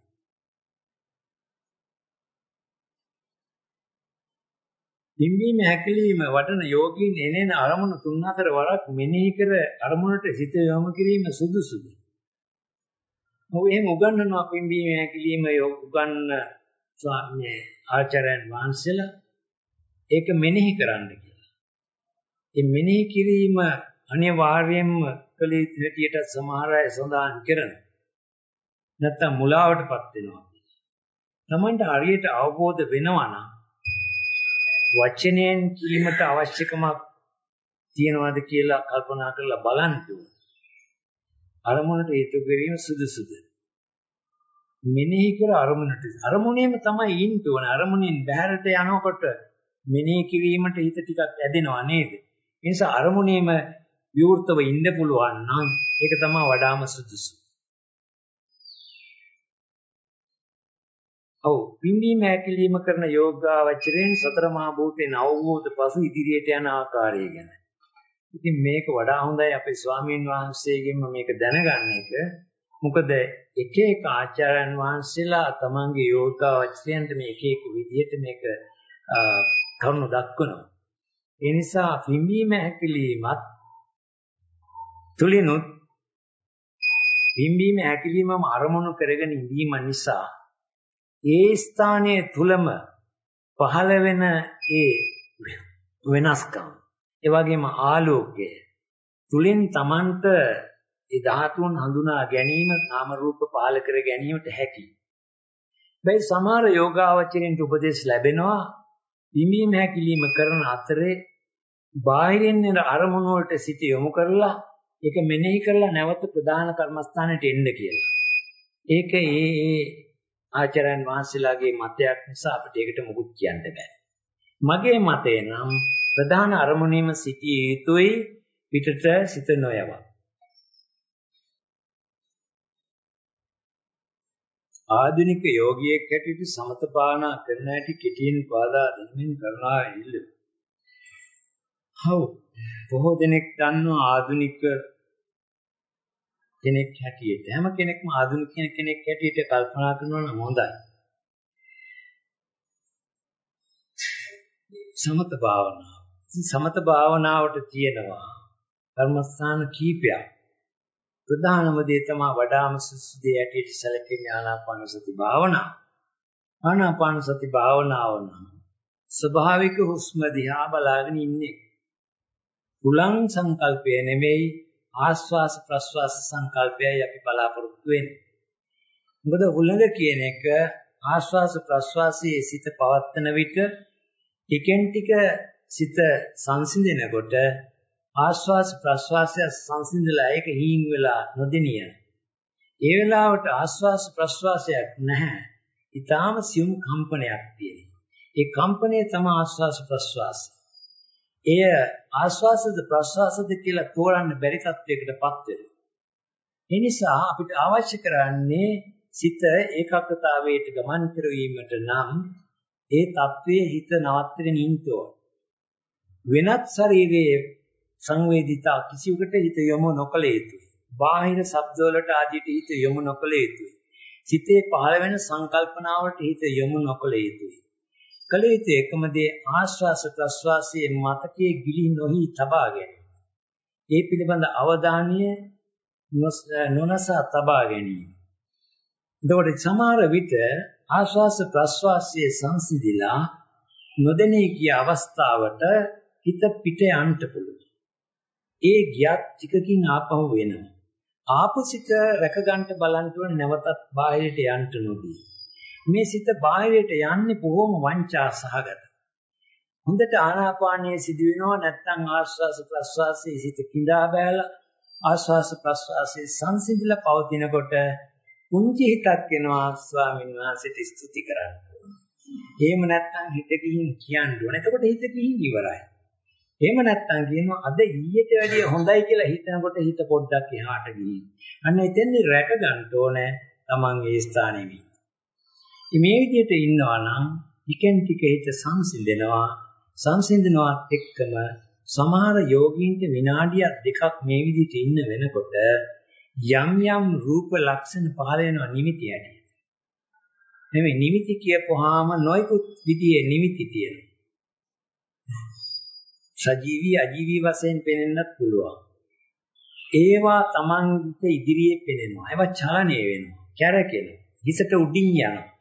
පිම්බීම හැකිලිම වඩන යෝගීන් එනේන අරමුණු තුන් හතර වරක් මෙනෙහි කර අරමුණට සිත යොමු කිරීම සුදුසුද? ඔව් එහෙම උගන්වනවා පිම්බීම හැකිලිම උගන්න ස්වාමී ආචාර්යයන් වහන්සේලා ඒක මෙනෙහි කරන්න කියලා. ඒ මෙනෙහි කිරීම අනිවාර්යයෙන්ම කළ යුතු හැටියට සමහර අය සඳහන් කරනවා. නැත්තම් මුලාවටපත් වෙනවා. Tamanට හරියට අවබෝධ වෙනවා නම් වචනයෙන් කීමට අවශ්‍යකමක් තියනවාද කියලා කල්පනා කරලා බලන්න ඕනේ. අරමුණට හේතු කිරීම සුදුසුද? මෙනෙහි කර අරමුණට අරමුණේම තමයි ඉන්න ඕනේ. අරමුණෙන් බැහැරට යනකොට මෙනෙහි කිරීමට හිත ටිකක් ඇදෙනවා නේද? ඒ නිසා අරමුණේම විවෘතව ඉන්න පුළුවන් නම් ඒක තමයි වඩාම සුදුසු. ඔව් පිම්බීම හැකිලිම කරන යෝගාවචරයෙන් සතර මහා භූතේ නවබෝධ පසු ඉදිරියට යන ආකාරය ගැන. ඉතින් මේක වඩා හොඳයි අපේ ස්වාමීන් වහන්සේගෙන්ම මේක දැනගන්න එක. මොකද එක එක ආචාර්යයන් වහන්සේලා තමන්ගේ යෝගාවචරයන්ට මේ එක එක විදිහට මේක කරුණු දක්වනවා. ඒ නිසා පිම්බීම හැකිලිමත් තුලිනුත් පිම්බීම හැකිලිමම අරමුණු කරගෙන ඉඳීම නිසා ඒ ස්ථානයේ තුලම පහළ වෙන ඒ වෙනස්කම් ඒ වගේම ආලෝකය තුලින් Tamanට ඒ ධාතුන් හඳුනා ගැනීම නාම රූප පහළ කර ගැනීමට හැකි. බැයි සමහර යෝගාවචරින්ට උපදෙස් ලැබෙනවා පිම්බීම හැකිලිම කරන අතරේ බාහිරින් එන අරමුණු වලට සිත යොමු කරලා ඒක මෙනෙහි කරලා නැවත ප්‍රධාන කර්මස්ථානයට එන්න කියලා. ඒක ඒ ඒ ආචාර්යන් වහන්සේලාගේ මතයක් නිසා අපිට ඒකට මුකුත් කියන්න බෑ. මගේ මතය නම් ප්‍රධාන අරමුණීම සිටිය යුතුයි පිටට සිත නොයවා. ආධුනික යෝගියෙක් හැටියට සමත භාවනා කරන හැටි කෙටියෙන් පාදා දෙමින් කරනා ඉල්ල. හව් බොහෝ දෙනෙක් දන්නවා ආධුනික කෙනෙක් හැටියට හැම කෙනෙක්ම ආධුනික කෙනෙක් හැටියට කල්පනා කරනවා නම් හොඳයි. සමත භාවනාව. සමත භාවනාවට තියෙනවා කර්මස්ථාන කීපයක්. ප්‍රධානම දේ තමයි වඩාම සුසු දේ හැටියට සැලකෙන්නේ ආනාපාන සති භාවනාව. ආනාපාන සති භාවනාව නම් ස්වභාවික හුස්ම දිහා බලාගෙන ඉන්නේ. පුලං සංකල්පය නෙමෙයි ආස්වාස ප්‍රස්වාස සංකල්පයයි අපි බලාපොරොත්තු වෙන්නේ. මොකද හුළඟ කියන එක ආස්වාස ප්‍රස්වාසයේ සිත පවත්තන විට ටිකෙන් ටික සිත සංසිඳෙනකොට ආස්වාස ප්‍රස්වාසය සංසිඳලා ඒක හීන් වෙලා නොදෙනියන. ඒ වෙලාවට ආස්වාස ප්‍රස්වාසයක් නැහැ. ඊටාම සියුම් කම්පනයක් තියෙනවා. ඒ කම්පනය තමයි ආස්වාස ප්‍රස්වාසය. එය ආස්වාසද ප්‍රස්වාසද කියලා තෝරන්න බැරි තත්වයකටපත් වෙනවා. ඒ නිසා අපිට අවශ්‍ය කරන්නේ සිත ඒකාග්‍රතාවයට ගමන් කරවීමට නම් ඒ தત્ත්වයේ හිත නවත්තගෙන ඉන්න වෙනත් ශරීරයේ සංවේදිතා කිසිවකට හිත යොමු නොකළ යුතුයි. බාහිර ශබ්දවලට ආදියට හිත යොමු නොකළ යුතුයි. සිතේ පහළ වෙන සංකල්පනාවලට හිත යොමු නොකළ යුතුයි. කළ යුතු එකම දේ ආශ්වාස ප්‍රශ්වාසයේ මතකයේ ගිලි නොහි තබා ගැනීම. ඒ පිළිබඳ අවධානය නොනසා තබා ගැනීම. එතකොට සමහර විට ආශ්වාස ප්‍රශ්වාසයේ සංසිඳිලා නොදැනී ගිය අවස්ථාවට හිත පිට යන්න පුළුවන්. ඒ ගියත් ටිකකින් ආපහු වෙනවා. ආපු සිත රැක ගන්න බලන්න ඕන නැවතත් බාහිරට යන්න නොදී. මේ සිත බාහිරයට යන්නේ බොහොම වංචා සහගත. හොඳට ආනාපානයේ සිදු වෙනවා නැත්නම් ආශ්වාස ප්‍රශ්වාසයේ සිත කිඳා බෑලා ආශ්වාස ප්‍රශ්වාසයේ සංසිඳිලා පවතිනකොට කුංචි හිතක් එනවා ස්වාමීන් වහන්සේට ස්තුති කරන්න. එහෙම නැත්නම් හිත ගිහින් කියන්න ඕන. එතකොට හිත ගිහින් ඉවරයි. එහෙම නැත්නම් කියනවා අද ඊට වැඩිය හොඳයි කියලා හිතනකොට හිත පොඩ්ඩක් එහාට ගිහින්. අන්න එතෙන්දී රැක ගන්න ඕනේ Taman ඒ ස්ථානෙදී. මේ විදිහට ඉන්නවා නම් ටිකෙන් ටික හිත සංසිඳෙනවා සංසිඳනවත් එක්කම සමහර යෝගීන්ට විනාඩියක් දෙකක් මේ විදිහට ඉන්න වෙනකොට යම් යම් රූප ලක්ෂණ පහළ වෙනවා නිමිති ඇටියට. නෙමෙයි නිමිති කියපුවාම නොයිකුත් විදිහේ නිමිති තියෙනවා. සජීවී අජීවී වශයෙන් පෙනෙන්නත් පුළුවන්. ඒවා Tamanට ඉදිරියේ පෙනෙනවා. ඒවා චලනය වෙනවා. කැරකෙනවා. හිසට උඩින් යනවා.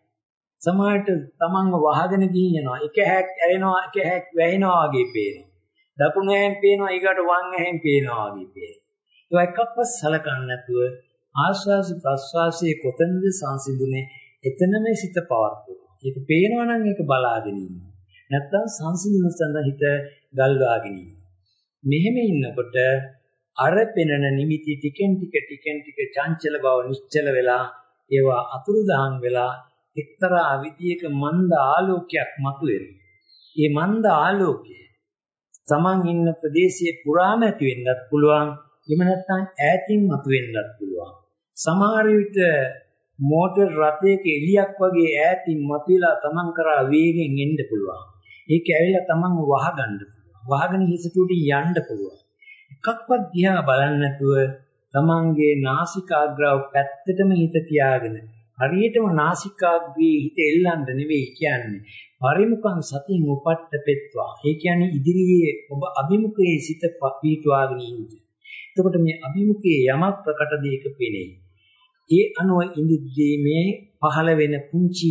සමහරට Tamanව වහගෙන ගිහින් යනවා. එක හැක් ඇරෙනවා, එක හැක් වැහෙනවා වගේ පේනවා. දකුණු ඇහෙන් පේනවා, ඊගාට වම් ඇහෙන් පේනවා වගේ පේනවා. ඒවා එකක්වත් සලකන්නේ නැතුව ආශ්වාස ප්‍රශ්වාසයේ කොතනද සංසිඳුනේ එතනම සිත පවත්වනවා. ඒක පේනවා නම් ඒක බලාගෙන ඉන්නවා. නැත්තම් සංසිඳුන සඳහා හිත ගල්වාගෙන ඉන්නවා. මෙහෙම ඉන්නකොට අර පෙනෙන නිමිති ටිකෙන් ටික ටිකෙන් ටික චංචල බව නිශ්චල වෙලා ඒවා අතුරුදහන් වෙලා එක්තරා විදියක මන්ද ආලෝකයක් මතුවෙනවා. මේ මන්ද ආලෝකය Taman ඉන්න ප්‍රදේශයේ පුරාම ඇති වෙන්නත් පුළුවන්. එහෙම නැත්නම් ඈතින් මතුවෙන්නත් පුළුවන්. සමහර විට මෝටර් රථයක එළියක් වගේ ඈතින් මතුවලා Taman කරා වේගෙන් එන්න පුළුවන්. ඒක ඇවිල්ලා Taman වහගන්න පුළුවන්. වහගෙන හිසට උඩින් යන්න පුළුවන්. එකක්වත් දිහා බලන්නේ නැතුව Tamanගේ නාසිකාග්‍රාව පැත්තටම හිත තියාගෙන හරියටම නාසිකාග්‍රේ හිත එල්ලන්න නෙවෙයි කියන්නේ. පරිමුඛං සතින් උපට්ඨ පෙත්වා. ඒ කියන්නේ ඉදිරියේ ඔබ අභිමුඛයේ සිත පිටවාගෙන ඉන්නේ. එතකොට මේ අභිමුඛයේ යමක් ප්‍රකට දෙයක පෙනේ. ඒ අනුව ඉන්ද්‍රියේ මේ පහළ වෙන පුංචි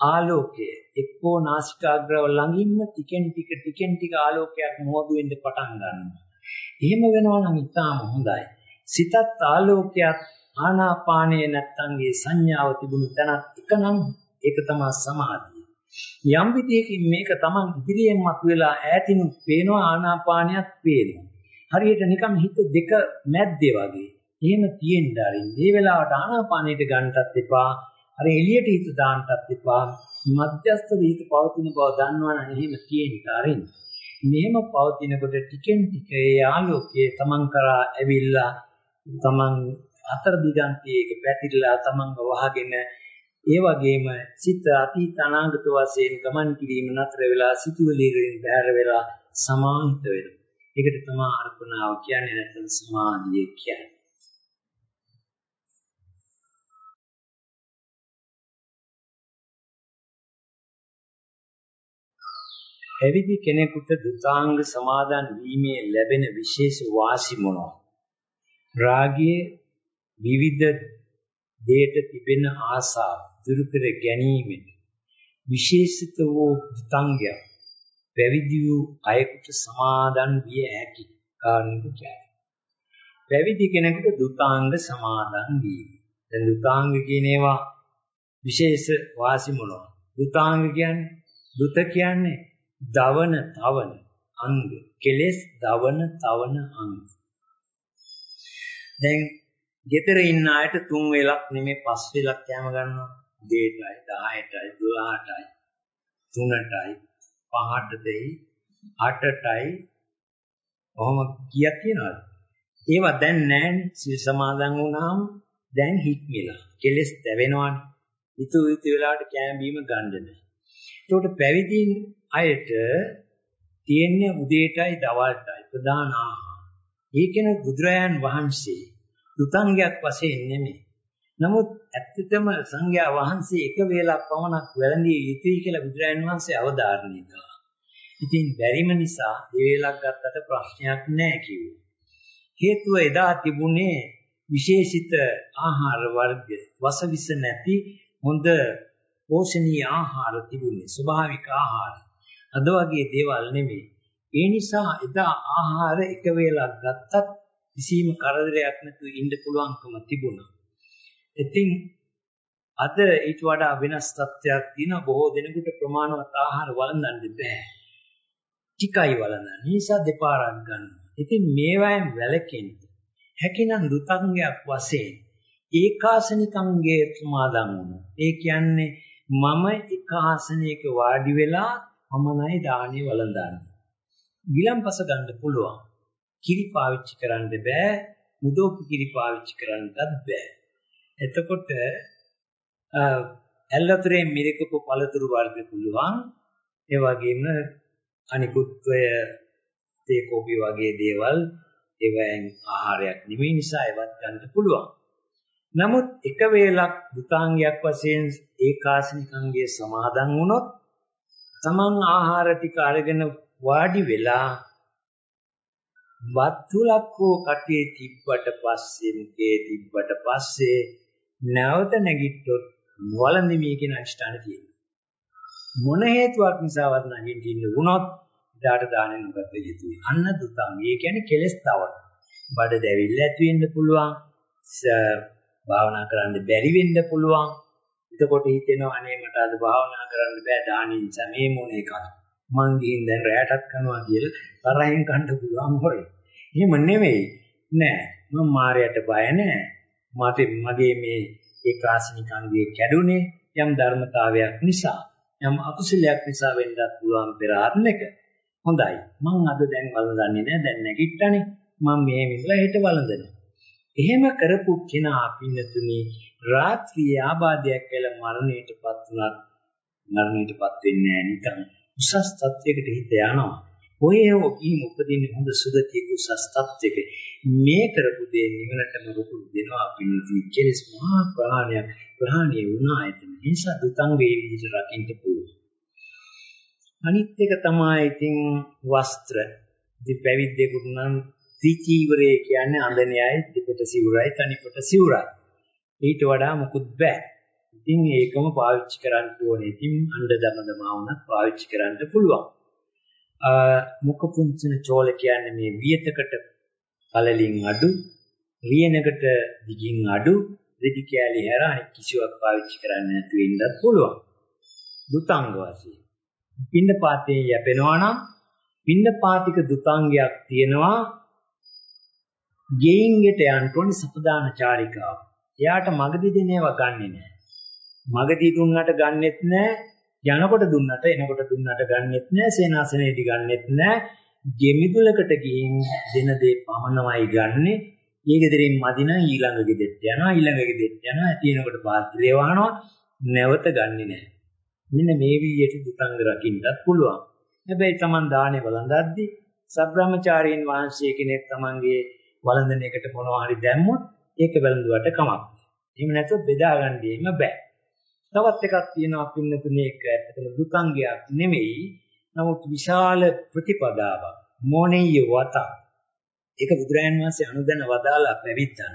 ආලෝකය එක්කෝ නාසිකාග්‍රව ළඟින්ම ටිකෙන් ටික ටිකෙන් ටික ආලෝකයක් මොහොදු වෙන්න පටන් ගන්නවා. එහෙම වෙනවා නම් ඉතාම හොඳයි. සිතත් ආලෝකයක් ආනාපානයේ නැත්තන්ගේ සංඥාව තිබුණු තැනත් එකනම් ඒක තමයි සමාධිය. යම් විදියකින් මේක තමන් ඉදිරියෙන් මතුවලා ඈතින් පේනවා ආනාපානයක් පේනවා. හරියට නිකන් හිත දෙක මැද්දේ වගේ. එහෙම තියෙන්න ආරින් මේ වෙලාවට ආනාපානයට ගන්නටත් එපා. අර එළියට හිත දාන්නටත් එපා. මධ්‍යස්ථ දීත පවතින බව දන්නවනම් එහෙම තියෙන්න ආරින්. මෙහෙම පවතිනකොට ටිකෙන් ටික ඒ ආලෝකයේ තමන් කරා ඇවිල්ලා තමන් අතර දිගන්තයේක පැතිරලා තමන්ව වහගෙන ඒ වගේම සිත අතීත අනාගත වශයෙන් ගමන් කිරීම නතර වෙලා සිතුවිලි වලින් බැහැර වෙලා සමාහිත වෙනවා. ඒකට තමයි අර්පණාව කියන්නේ නැත්නම් සමාධිය කියන්නේ. පැවිදි කෙනෙකුට දුතාංග සමාදන් වීමේ ලැබෙන විශේෂ වාසි මොනවාද? රාගයේ විවිධ දේට තිබෙන ආසාව දුරු කර ගැනීමෙන් විශේෂිත වූ දුතාංගය පැවිදි වූ අයෙකුට සමාදන් විය හැකි කාරණික කියන්නේ. පැවිදි කෙනෙකුට දුතාංග සමාදන් වීම. දැන් දුතාංග කියන ඒවා විශේෂ වාසි මොනවාද? දුතාංග කියන්නේ දුත කියන්නේ දවන තවන අංග කෙලෙස් දවන තවන අංග දැන් ගෙදර ඉන්න අයට තුන් වේලක් නෙමෙයි පස් වේලක් කෑම ගන්නවා. දෙයටයි 10ටයි 12ටයි 3ටයි 5ටයි 8ටයි කොහොම කීයක් තියනවද? ඒවා දැන් නැහැ සිල් සමාදන් වුණාම දැන් හික්මිලා කෙලස් දැවෙනවානේ හිතු හිතු වෙලාවට කෑම බීම ගන්න නැහැ ඒකට පැවිදි අයට තියෙන්නේ උදේටයි දවල්ටයි ප්‍රධාන ආහාර. ඒකන බුදුරයන් වහන්සේ දුතංගයක් වශයෙන් නෙමෙයි. නමුත් ඇත්තටම සංඝයා වහන්සේ එක වේලක් පමණක් වැළඳිය යුතුයි කියලා බුදුරයන් වහන්සේ අවධාරණය කළා. ඉතින් බැරිම නිසා දෙවේලක් ගත්තට ප්‍රශ්නයක් නැහැ කිව්වා. හේතුව එදා තිබුණේ විශේෂිත ආහාර වර්ග වසවිස නැති හොඳ පෝෂණීය ආහාර තිබුණේ ස්වභාවික ආහාර. අද වගේ දේවල් නෙමෙයි. ඒ නිසා එදා ආහාර එක වේලක් ගත්තත් කිසිම කරදරයක් නැතුව ඉන්න පුළුවන්කම තිබුණා. ඉතින් අද ඊට වඩා වෙනස් තත්ත්වයක් තියෙන බොහෝ දෙනෙකුට ප්‍රමාණවත් ආහාර වළඳන්න බෑ. ටිකයි වළඳන්නේ. නිසා දෙපාරක් ගන්නවා. ඉතින් මේවායින් වැළකෙන්න හැකිනම් දුතංගයක් වශයෙන් ඒකාසනිකංගේ සමාදන් වුණා. ඒ කියන්නේ මම එක ආසනයක වාඩි වෙලා මමයි දානේ වළඳන්නේ. ගිලම්පස ගන්න පුළුවන්. කිරි පාවිච්චි කරන්න බෑ. මුදෝපු කිරි පාවිච්චි කරන්නත් බෑ. එතකොට ඇල්ලතරේ මිරිකපු පළතුරු වර්ග පුළුවන්. ඒ වගේම අනිකුත් ඔය තේ කෝපි වගේ දේවල් ඒවෙන් ආහාරයක් නෙමෙයි නිසා ඒවත් ගන්න පුළුවන්. නමුත් එක වේලක් දුතාංගයක් වශයෙන් ඒකාසනිකංගයේ සමාදන් වුණොත් තමන් ආහාර ටික අරගෙන වාඩි වෙලා වත්තුලක් හෝ කටේ තිබ්බට පස්සේ මුකේ තිබ්බට පස්සේ නැවත නැගිට්ටොත් වළඳිමි කියන අෂ්ටාන තියෙනවා. මොන හේතුවක් නිසාවත් නැගිටින්න වුණොත් ඉදාට දාන්නේ නොගත යුතුයි. අන්න දුතම්. ඒ කියන්නේ කෙලස් තවන. බඩ දැවිල්ල ඇති වෙන්න පුළුවන්. භාවනා කරන්න බැරි වෙන්න පුළුවන්. එතකොට හිතෙනවා අනේ මට අද භාවනා කරන්න බෑ දානින් සමේ මොන එකක්. මං ගිහින් දැන් රැයටත් කනවා කියලා තරහින් කන්න පුළුවන් හොරේ. එහෙම නෙවෙයි. නෑ මම මායයට බය නෑ. මට මගේ මේ ඒකාසනිකංගයේ කැඩුනේ යම් ධර්මතාවයක් නිසා. යම් අකුසලයක් නිසා වෙන්නත් පුළුවන් පෙර ආත්මෙක. හොඳයි. මං අද දැන් වළඳන්නේ නෑ. දැන් නැගිට්ටනේ. මම මේ විඳලා හෙට වළඳනවා. එහෙම කරපු කෙනා පින්නතුනි රාත්‍රියේ ආබාධයක් කියලා මරණයටපත් වුණත් මරණයටපත් වෙන්නේ නැහැ නිකන් උසස් තත්වයකට හිත යනවා. ඔය ඔකින් උපදින්න හොඳ සුගතියක උසස් තත්වයක මේ කරපු දේ නිවනටම රුපු දෙනවා පින්නතුනි කෙලස් මහා ප්‍රාණයක් ප්‍රහාණය වුණා එතන. නිසා දුතං වේ විදිහට රකින්න පුළුවන්. අනිත් එක තමයි ඉතින් වස්ත්‍ර. ඉතින් පැවිද්දෙකුට නම් ත්‍රිචීවරය කියන්නේ අඳනයයි දෙපොට සිවුරයි තනිපොට සිවුරයි. ඊට වඩා මොකුත් බෑ. ඉතින් ඒකම පාවිච්චි කරන්න ඕනේ. ඉතින් අඬ දම දමා වුණත් පාවිච්චි කරන්න පුළුවන්. මුඛ පුංචන චෝල කියන්නේ මේ වියතකට කලලින් අඩු, රියනකට දිගින් අඩු, රෙදි කෑලි හැර අනිත් කිසිවක් පාවිච්චි කරන්න නැතු වෙන්නත් පුළුවන්. දුතංග වශයෙන්. පින්න පාතේ යැපෙනවා නම් පින්න පාතික දුතංගයක් තියෙනවා ගෙයින් ගෙට යන්න ඕනේ සපදාන චාරිකාව. එයාට මගදී දෙනේවා ගන්නෙ නෑ. මගදී දුන්නට ගන්නෙත් නෑ. යනකොට දුන්නට එනකොට දුන්නට ගන්නෙත් නෑ. සේනාසනේදී ගන්නෙත් නෑ. ගෙමිදුලකට ගිහින් දෙන දේ පමණමයි ගන්නෙ. ඒ ගෙදරින් මදින ඊළඟ ගෙදෙට්ට යනවා. ඊළඟ ගෙදෙට්ට යනවා. ඇතිනකොට පාත්‍රය වහනවා. නැවත ගන්නෙ නෑ. මෙන්න මේ විදිහට දුතංග රකින්නත් පුළුවන්. හැබැයි Taman දානේ වළඳද්දී සබ්‍රාහ්මචාරීන් වහන්සේ කෙනෙක් Tamanගේ වළඳන එකට මොනවා හරි දැම්මොත් ඒක වැළඳුවට කමක්. එහෙම නැත්නම් බෙදා ගන්න බෑ. තවත් එකක් තියෙනවා පින්නතුනේ ඒක ඇත්තටම දුකංගයක් නෙමෙයි. නමුත් විශාල ප්‍රතිපදාවක්. මොණෙය වත. ඒක බුදුරයන් වහන්සේ අනුදැන වදාලා පැවිද්දන්.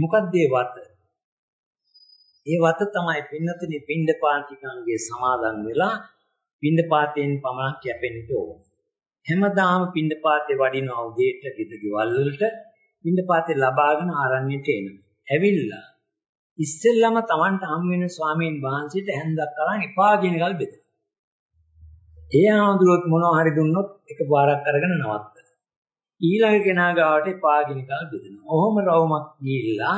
මොකක්ද ඒ වත? ඒ වත තමයි පින්නතුනේ පින්ඩපාතිකංගේ සමාදන් වෙලා පින්ඩපාතයෙන් පමණක් යැපෙන්න ඕන. හැමදාම පින්ඩපාතේ වඩිනවා උදේට ගෙද ගෙවල් වලට පින්ඩපාතේ ලබාගෙන ආරණ්‍යයට එනවා. ඇවිල්ලා ඉස්සෙල්ලම Tamanට හම් වෙන ස්වාමීන් වහන්සේට හැන්දක් අරන් එපා කියන එකල් බෙද. ඒ ආඳුරොත් මොනවා හරි දුන්නොත් එකපාරක් අරගෙන නවත්තන. ඊළඟ කෙනා ගාවට එපා කියන එකල් බෙදනවා. ඔහොම රවුමක් ගිහිල්ලා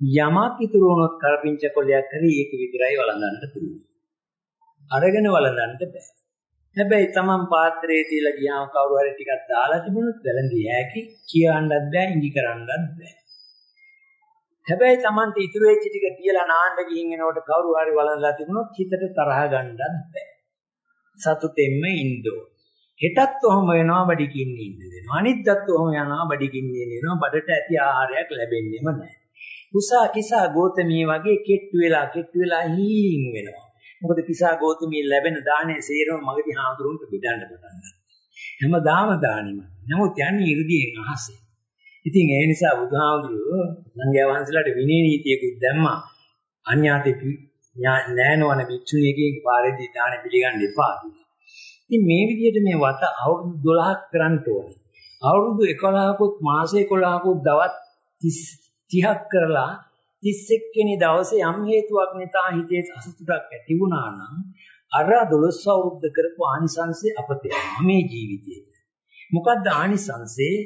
යමක් ඉතුරු වුණොත් කරපිංච කොලයක් හරි ඒක විතරයි වළඳන්න පුළුවන්. අරගෙන වළඳන්න බෑ. හැබැයි Taman පාත්‍රයේ තියලා ගියාම කවුරු හරි ටිකක් දාලා තිබුණොත් වැළඳිය හැකි කියන්නත් බෑ ඉඟි කරන්නත් බෑ. හැබැයි Tamanට ඉතුරු වෙච්ච ටික තියලා නාන්න ගිහින් එනකොට කවුරු හරි වළඳලා තිබුණොත් හිතට තරහ ගන්නත් බෑ. සතුටෙන්ම ඉන්න ඕන. හෙටත් ඔහම වෙනවා බඩගින්න ඉන්න වෙනවා. අනිද්දාත් ඔහම යනවා බඩගින්න වෙනවා. බඩට ඇති ආහාරයක් ලැබෙන්නේම නැහැ. කුසා කිසා ගෝතමී වගේ කෙට්ටු වෙලා කෙට්ටු වෙලා හීන් වෙනවා. මොකද කිසා ගෞතමී ලැබෙන දාණය සේරම මගදී හාමුදුරුන්ට බෙදන්න පටන් ගත්තා. හැමදාම දානෙම. නමුත් යන්නේ 이르දියෙන් අහසේ. ඉතින් ඒ නිසා බුදුහාමුදුරුවෝ සංඝයා වහන්සේලාට විනය නීතියකුත් දැම්මා. අඤ්ඤාති නෑනවන භික්ෂුණියගේ පාරේදී දාන පිළිගන්න එපා කියලා. ඉතින් මේ විදිහට මේ වත අවුරුදු 12ක් කරන්න ඕනේ. අවුරුදු 11කුත් මාස 11කුත් දවස් 30ක් කරලා 31 වෙනි දවසේ යම් හේතුවක් නිසා හිතේ අසතුටක් ඇති වුණා නම් අර 12 අවුරුද්ද කරපු ආනිසංසය අපත යනවා මේ ජීවිතේ. මොකද්ද ආනිසංසේ?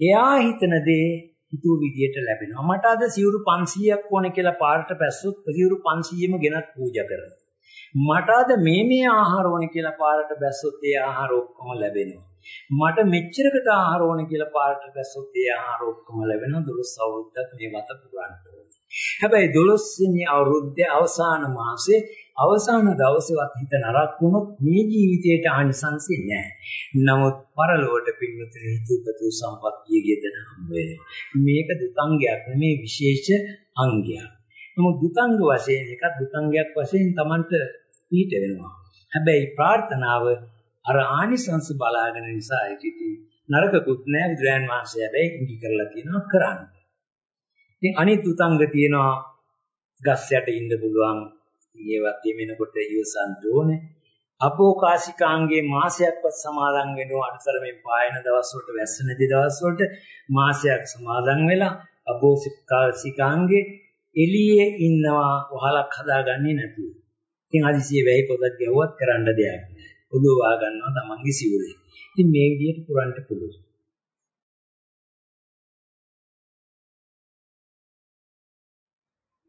එයා හිතන දේ හිතුව විදියට ලැබෙනවා. මට අද සිවුරු 500ක් ඕනේ කියලා පාරට පැස්සොත් සිවුරු 500ම ගෙනත් පූජා කරනවා. මට අද මේ මේ ආහාර ඕනේ කියලා පාරට බැස්සොත් ඒ ආහාර ඔක්කොම ලැබෙනවා. මට මෙච්චරකට ආහාර ඕනේ කියලා පාරට බැස්සොත් ඒ ආහාර ඔක්කොම ලැබෙනවා. 12 අවුරුද්දක් මේ වත පුරන්න හැබැයි 12 වෙනි අවුරුද්දේ අවසාන මාසේ අවසාන දවසේවත් හිත නරක් වුණොත් මේ ජීවිතේට ආනිසංසෙ නැහැ. නමුත් පරලොවට පින්නතුනේ හිතුවපතු සම්පත්තිය ගෙදන හම්බ මේක දුතංගයක් නෙමේ විශේෂ අංගයක්. නමුත් දුතංග වශයෙන් එකක් දුතංගයක් වශයෙන් Tamanට පිට වෙනවා. හැබැයි ප්‍රාර්ථනාව අර ආනිසංස බලාගෙන නිසා ඒක ඉතින් නරකකුත් නැහැ බුදුරයන් වහන්සේ හැබැයි ඉඟි කරලා තියෙනවා කරන්න. ඉතින් අනිත් උතංග තියෙනවා ගස් යට ඉන්න පුළුවන්. ඒවත් එමෙනකොට ඉවසන්න ඕනේ. අපෝකාශිකාංගේ මාසයක්වත් සමාදන් වෙනවා අනුතරමෙන් පායන දවස් වලට වැස්ස නැති දවස් වලට මාසයක් සමාදන් වෙලා අපෝකාශිකාංගේ එළියේ ඉන්නවා වහලක් හදාගන්නේ නැතුව. ඉතින් හදිසියෙ වෙයි පොතක් ගැව්වත් කරන්න දෙයක් නැහැ. ඔළුව වා ගන්නවා තමන්ගේ සිවුරේ. ඉතින් මේ විදිහට පුරන්න පුළුවන්.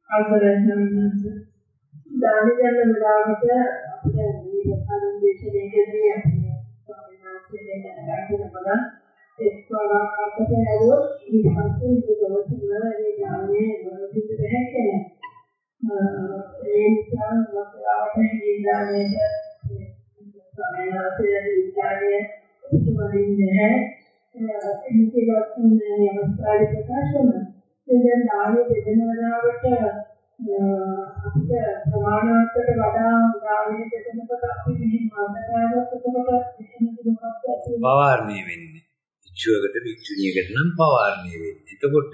අවසරයි දානි යන වෙලාවට අපිට මේ කලින් දේශනාවේදී අපේ ස්වාමීන් වහන්සේ දැනගන්න එක්ස්වා අපට හැදුවොත් ඊට පස්සේ ඒක දවසම ඒ ඥානයේ වරදිට බෑ කියලා. ඒ නිසා මොකක්ද මේ ඥානයේ ස්වාමීන් වහන්සේ විචාරයේ ඉතිවරින්නේ නැහැ. ඒකවත් මේ අවස්ථාවේ ප්‍රකාශ වුණා. ඒ දැන් දානි දෙදෙන වෙලාවට අපිට ප්‍රමාණවත්කට වඩා උදාහරණයක් දෙන්නකොට අපි මේ මාතකාරයක් එතකොට එහෙම කිව්වොත් පවාරණය වෙන්නේ. භික්ෂුවකට භික්ෂුණියකට නම් පවාරණය වෙන්නේ. එතකොට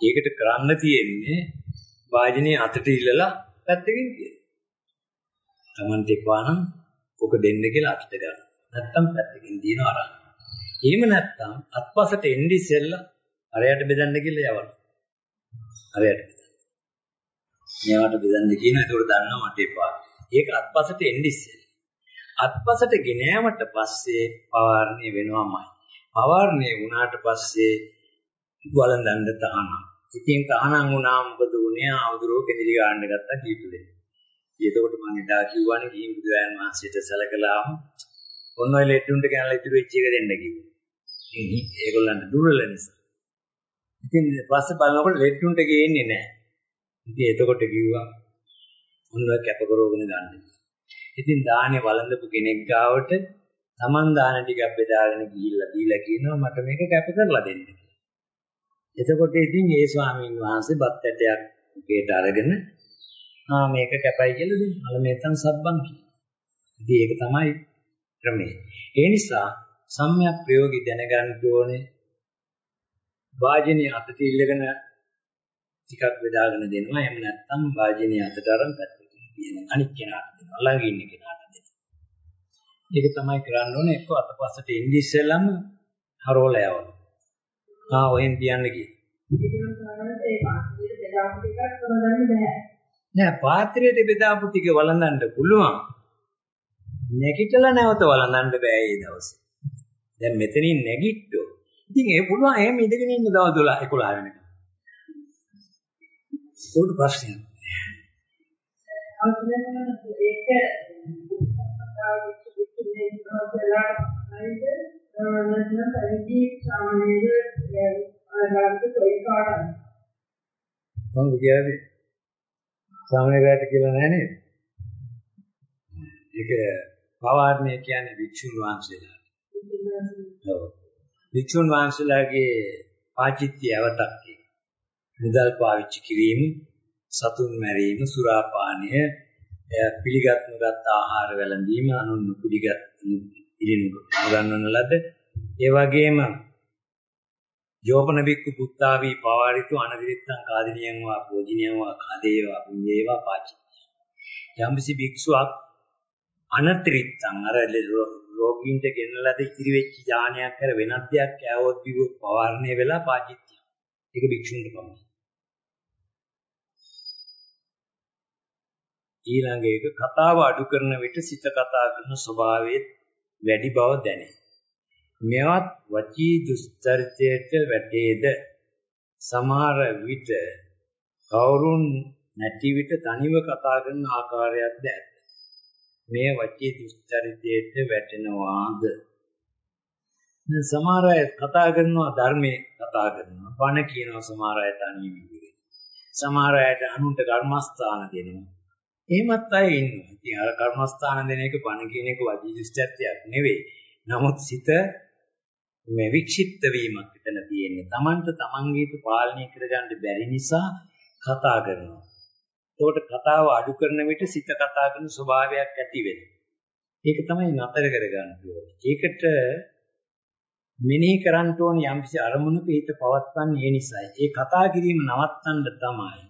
ඒකට කරන්න තියෙන්නේ වාජනේ අතට ඉල්ලලා පැත්තකින් කියන. Tamante එපා නම් ඔක දෙන්න කියලා අතට ගන්න. නැත්තම් පැත්තකින් දිනන අරන්. එහෙම නැත්තම් අත්පසට එන්නේ ඉස්සෙල්ලා අරයට බෙදන්න කියලා යවනවා. අරයට මේවට බෙදන්න කියනවා. ඒකට දන්නවා මට එපා. ඒක අත්පසට එන්නේ ඉස්සෙල්ලා. අත්පසට ගෙන යාමට පස්සේ පවාරණය වෙනවමයි. පවාරණය වුණාට පස්සේ වළඳන්න තහනම්. ඉතින් තහනම් වුණා මොකද උනේ ආවුදුරෝ කෙඳිලි ගන්න ගත්තා කීපලේ. එතකොට මම එදා කිව්වනේ ගිහින් බුදුරජාණන් වහන්සේට සැලකලාම ඔන්න ඔය ලෙඩුන්ට කියනවා ඉතුරු වෙච්ච එක දෙන්න කිව්වා. ඉතින් ඒගොල්ලන්ට දුර්වල නිසා. ඉතින් පස්සේ බලනකොට ලෙඩුන්ට ගේන්නේ නැහැ. ඉතින් එතකොට කිව්වා මොනව කැප කරවගෙන ගන්න. ඉතින් දාහනේ වළඳපු කෙනෙක් ගාවට Taman දාන ටිකක් බෙදාගෙන ගිහිල්ලා දීලා කියනවා මට මේක කැප කරලා දෙන්න. එතකොට ඉතින් ඒ ස්වාමීන් වහන්සේ බත් ඇටයක් උකේට අරගෙන ආ මේක කැපයි කියලා දෙන්න. අල මේතන් සබ්බන් කියලා. ඉතින් ඒක තමයි ක්‍රමය. ඒ නිසා සම්‍යක් ප්‍රයෝගي දැනගන්න ඕනේ වාජිනේ අතට ඉල්ලගෙන ටිකක් බෙදාගෙන දෙනවා. එහෙම නැත්නම් වාජිනේ අතට අරන් පැත්තකින් තියෙන අනිත් කෙනාට දෙනවා. ළඟ ඉන්න කෙනාට දෙනවා. ඒක තමයි කරන්න ඕනේ. එක්ක අතපස්සට එන්නේ ඉස්සෙල්ලම හරවලා යවනවා. ආ ඔහෙන් තියන්න කිය. නෑ පාත්‍රයට බෙදාපු ටික වළඳන්න පුළුවන්. නැගිටලා නැවත වළඳන්න බෑ ඒ දවසේ. දැන් මෙතනින් නැගිට්ටෝ. ඉතින් ඒ පුළුවන් එහෙම ඉඳගෙන ඉන්න දවස් 12 11 වෙනකම්. ඒක ප්‍රශ්නයක්. මම කියන්නේ සාමාන්‍යයට කියලා නැහැ නේද? ඒක පවාරණය කියන්නේ වික්ෂුන් වහන්සේලා. ඔව්. වික්ෂුන් වහන්සේලාගේ පාචිත්‍ය අවතක් මුදල් පාවිච්චි කිරීම, සතුන් මැරීම, සුරාපානය, පිළිගත් නොගත් ආහාර වැළඳීම, අනුන් පිළිගත් පිළිනු නොගන්වන ලද ඒ වගේම යෝපන බික්කු පුත්තාවි පවාරිතු අනදිරිත්තං කාදිනියං වා පෝජිනියං වා කාදේවා පුඤ්ඤේවා පාචි යම්සි භික්ෂුවක් අනතිරිත්තං අර රෝගීන්ට ගෙනලද ඉතිරි වෙච්ච ඥානයක් කර වෙනත් දෙයක් කෑවොත් බිව්වොත් පවාරණය වෙලා පාචිත්‍ය. ඒක භික්ෂුන්ට පමණයි. ඊළඟ එක කතාව අඩු කරන විට සිත කතා කරන ස්වභාවයේ වැඩි බව දැනේ. මෙවත් වචී දුස්චරිතයට වැටේද සමහර විට කවුරුන් නැති විට තනිව කතා කරන ආකාරයක්ද ඇත. මේ වචී දුස්චරිතයට වැටෙනවාද? සමහර අය කතා කරනවා ධර්මයේ කතා කරනවා. බණ කියනවා සමහර අය තනියම ඉන්නේ. සමහර අයට අනුන්ට කර්මස්ථාන දෙනවා. එහෙමත් අය ඉන්නවා. ඉතින් අර කර්මස්ථාන දෙන එක බණ කියන එක වජී දෘෂ්ටියක් නෙවෙයි. නමුත් සිත මේ වික්ෂිප්ත වීමක් එතන තියෙන්නේ. Tamanට Tamanගේට පාලනය කරගන්න බැරි නිසා කතා කරනවා. ඒකට කතාව අඩු කරන විට සිත කතා කරන ස්වභාවයක් ඇති වෙනවා. ඒක තමයි නතර කරගන්න ඕනේ. ඒකට මෙනෙහි කරන්න ඕන යම්කිසි අරමුණක හිත පවත්වන්නේ ඒ නිසායි. ඒ කතා කිරීම නවත්තන්න තමයි.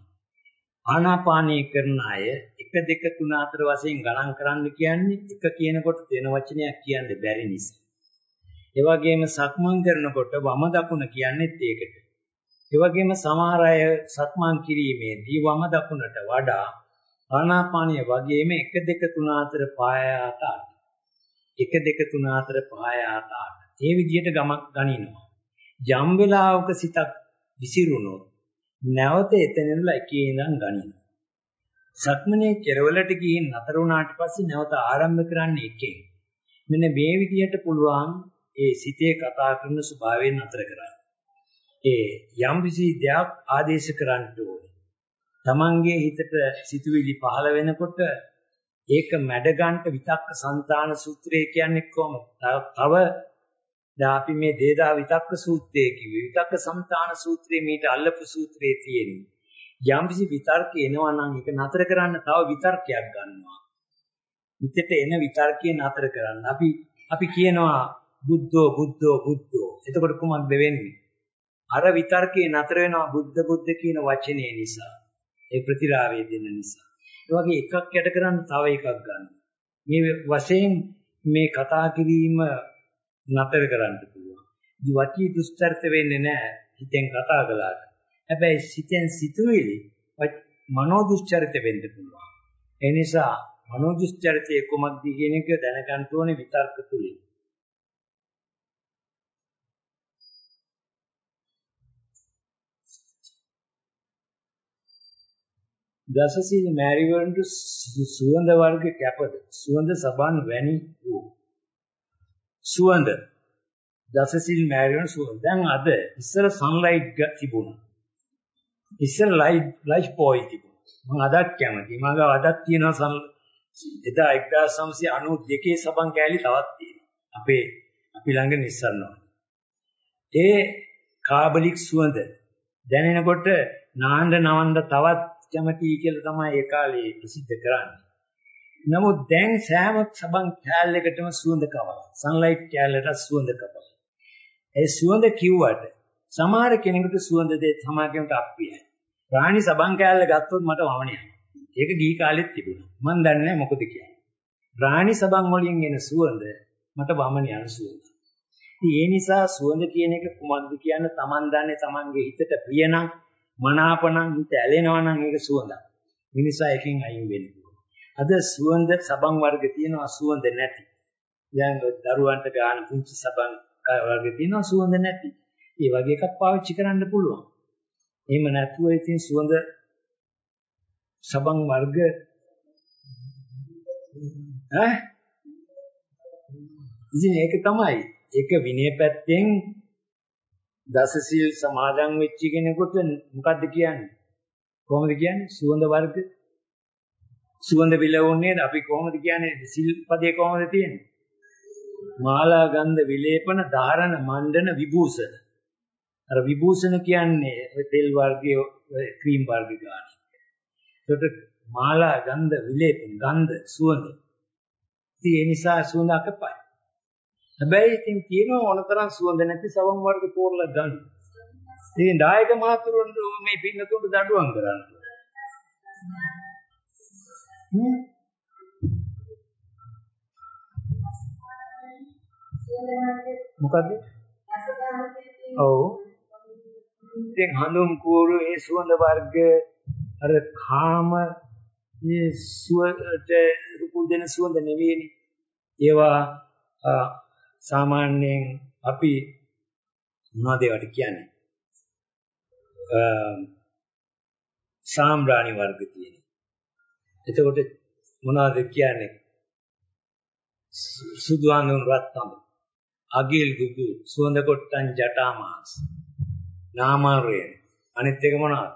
ආනාපානීය කරන අය 1 2 3 4 වශයෙන් ගණන් කරන්න කියන්නේ එක කියනකොට වෙන වචනයක් කියන්න බැරි නිසා. ඒ වගේම සක්මන් කරනකොට වම දකුණ කියන්නේත් ඒකට. ඒ වගේම සමහර අය සක්මන් කිරීමේදී වම දකුණට වඩා ආනාපානිය වගේම 1 2 3 4 5 8 1 2 3 4 5 8 ඒ විදිහට ගමක් ගනිනවා. යම් වෙලාවක සිතක් විසිරුණොත් නැවත එතනදලා එකේ ඉඳන් ගනිනවා. සක්මනේ කෙරවලට ගිහින් නතර වුණාට පස්සේ නැවත ආරම්භ කරන්නේ එකෙන්. මෙන්න මේ විදිහට පුළුවන් ඒ සිතේ කතා කරන ස්වභාවයෙන් නතර කරන්න. ඒ යම් කිසි දෙයක් ආදේශ කරන්න ඕනේ. Tamange හිතට සිතුවිලි පහළ වෙනකොට ඒක මැඩ ගන්නට විතක්ක සංතාන සූත්‍රය කියන්නේ කොහොමද? තව දැන් අපි මේ දේදා විතක්ක සූත්‍රය කිව්වේ විතක්ක සංතාන සූත්‍රයේ මීට අල්ලපු සූත්‍රයේ තියෙන්නේ. යම්කිසි විතර්ක එනවා නම් ඒක නතර කරන්න තව විතර්කයක් ගන්නවා. හිතට එන විතර්කේ නතර කරන්න. අපි අපි කියනවා බුද්ධෝ බුද්ධෝ බුද්ධෝ. එතකොට කුමක්ද වෙන්නේ? අර විතර්කේ නතර වෙනවා බුද්ධ බුද්ධ කියන වචනේ නිසා. ඒ ප්‍රතිරාවය දෙන්න නිසා. ඒ වගේ එකක් යට කරන්න තව එකක් ගන්න. මේ වශයෙන් මේ කතා කිරීම නතර කරන්න පුළුවන්. දි වචී දුස්චරිත වෙන්නේ නැහැ හිතෙන් කතා කළාට. හැබැයි සිතෙන් සිතුවිලි මනෝ දුස්චරිත වෙන්න පුළුවන්. ඒ නිසා මනෝ දුස්චරිතයේ කුමක්ද කියන එක දැනගන්න ඕනේ විතර්ක තුලින්. දසසිල් මෑරිවන්ට සුවඳ වර්ග කැපද? සුවඳ සබන් වැනි වූ. සුවඳ. දසසිල් මෑරිවන් සුවඳ. දැන් අද ඉස්සර සන්ලයිට් තිබුණා. ඉස්සර ලයිට් ලයිට් පොයි තිබුණා මම අදත් කැමති මම ගාව අදත් තියෙනවා සන් එදා 1992 සබන් කෑලි තවත් තියෙනවා අපේ අපි ළඟ නිස්සරනවා ඒ කාබලික් සුවඳ දැනෙනකොට නාන්න නවන්න තවත් කැමතියි කියලා තමයි ඒ කාලේ ප්‍රසිද්ධ කරන්නේ. නමුත් දැන් සෑම සබන් කෑල්ලකටම සුවඳ කවලා. සන්ලයිට් කෑල්ලට සුවඳ කවලා. ඒ සුවඳ කිව්වට සමහර කෙනෙකුට සුවඳ දෙය සමාගමට අප්පියයි. රාණි සබන් කෑල්ල ගත්තොත් මට වමනියක්. ඒක ගිහි කාලෙත් තිබුණා. මම දන්නේ මොකද කියන්නේ. රාණි සබන් වලින් එන සුවඳ මට වමන යන සුවඳ. ඉතින් ඒ නිසා සුවඳ කියන එක කුමක්ද කියන්න Taman දන්නේ Tamanගේ හිතට ප්‍රිය නම් මනාපණං හිත ඇලෙනවා නම් ඒක සුවඳක්. ඒ නිසා එකෙන් අයින් වෙන්න අද සුවඳ සබන් වර්ග තියෙනවා සුවඳ නැති. දැන් දරුවන්ට ගන්න පුංචි සබන් වර්ග තියෙනවා සුවඳ නැති. ඒ වගේ එකක් පාවිච්චි කරන්න පුළුවන්. එහෙම නැතුව ඉතින් සුවඳ සබන් වර්ග ඈ ඉතින් ඒක තමයි. ඒක විනය පැත්තෙන් දසසිල් සමාදන් වෙච්ච කෙනෙකුට මොකද්ද කියන්නේ? කොහොමද කියන්නේ? සුවඳ වර්ග සුවඳ විලවුන්නේ අපි කොහොමද කියන්නේ? සිල්පදේ කොහොමද තියෙන්නේ? මාලා ගන්ධ විලේපන ධාරණ මණ්ඩන විභූෂණ. අර විභූෂණ කියන්නේ තෙල් වර්ගයේ ක්‍රීම් වර්ග ගන්න. ඒකට මාලා ගන්ධ විලේපන ගන්ධ සුවඳ. ඉතින් ඒ නිසා සුවඳ අකපයි. හැබැයි ඉතින් තියෙනවා ඕනතරම් සුවඳ නැති සවම් වර්ග තෝරලා ගන්න. ඉතින් දායක මාතුරුන් මේ පින්නතුන්ට දඬුවම් කරන්න. මොකද්ද? ඔව්. ඉතින් හඳුන් කූරු ඒ සුවඳ වර්ග අර කාම මේ සුවඳ රුපු දෙන සුවඳ නෙවෙයිනේ. ඒවා සාමාන්‍යයෙන් අපි මොනවද ඒවට කියන්නේ? සාම්රාණි වර්ග තියෙනවා. එතකොට මොනවද කියන්නේ? සුදු අඳුන් රත්තම, අගිල් ගුගු, සුවඳ කොට්ටන් ජටාමාස්, නාමාරය. අනිත් එක මොනවද?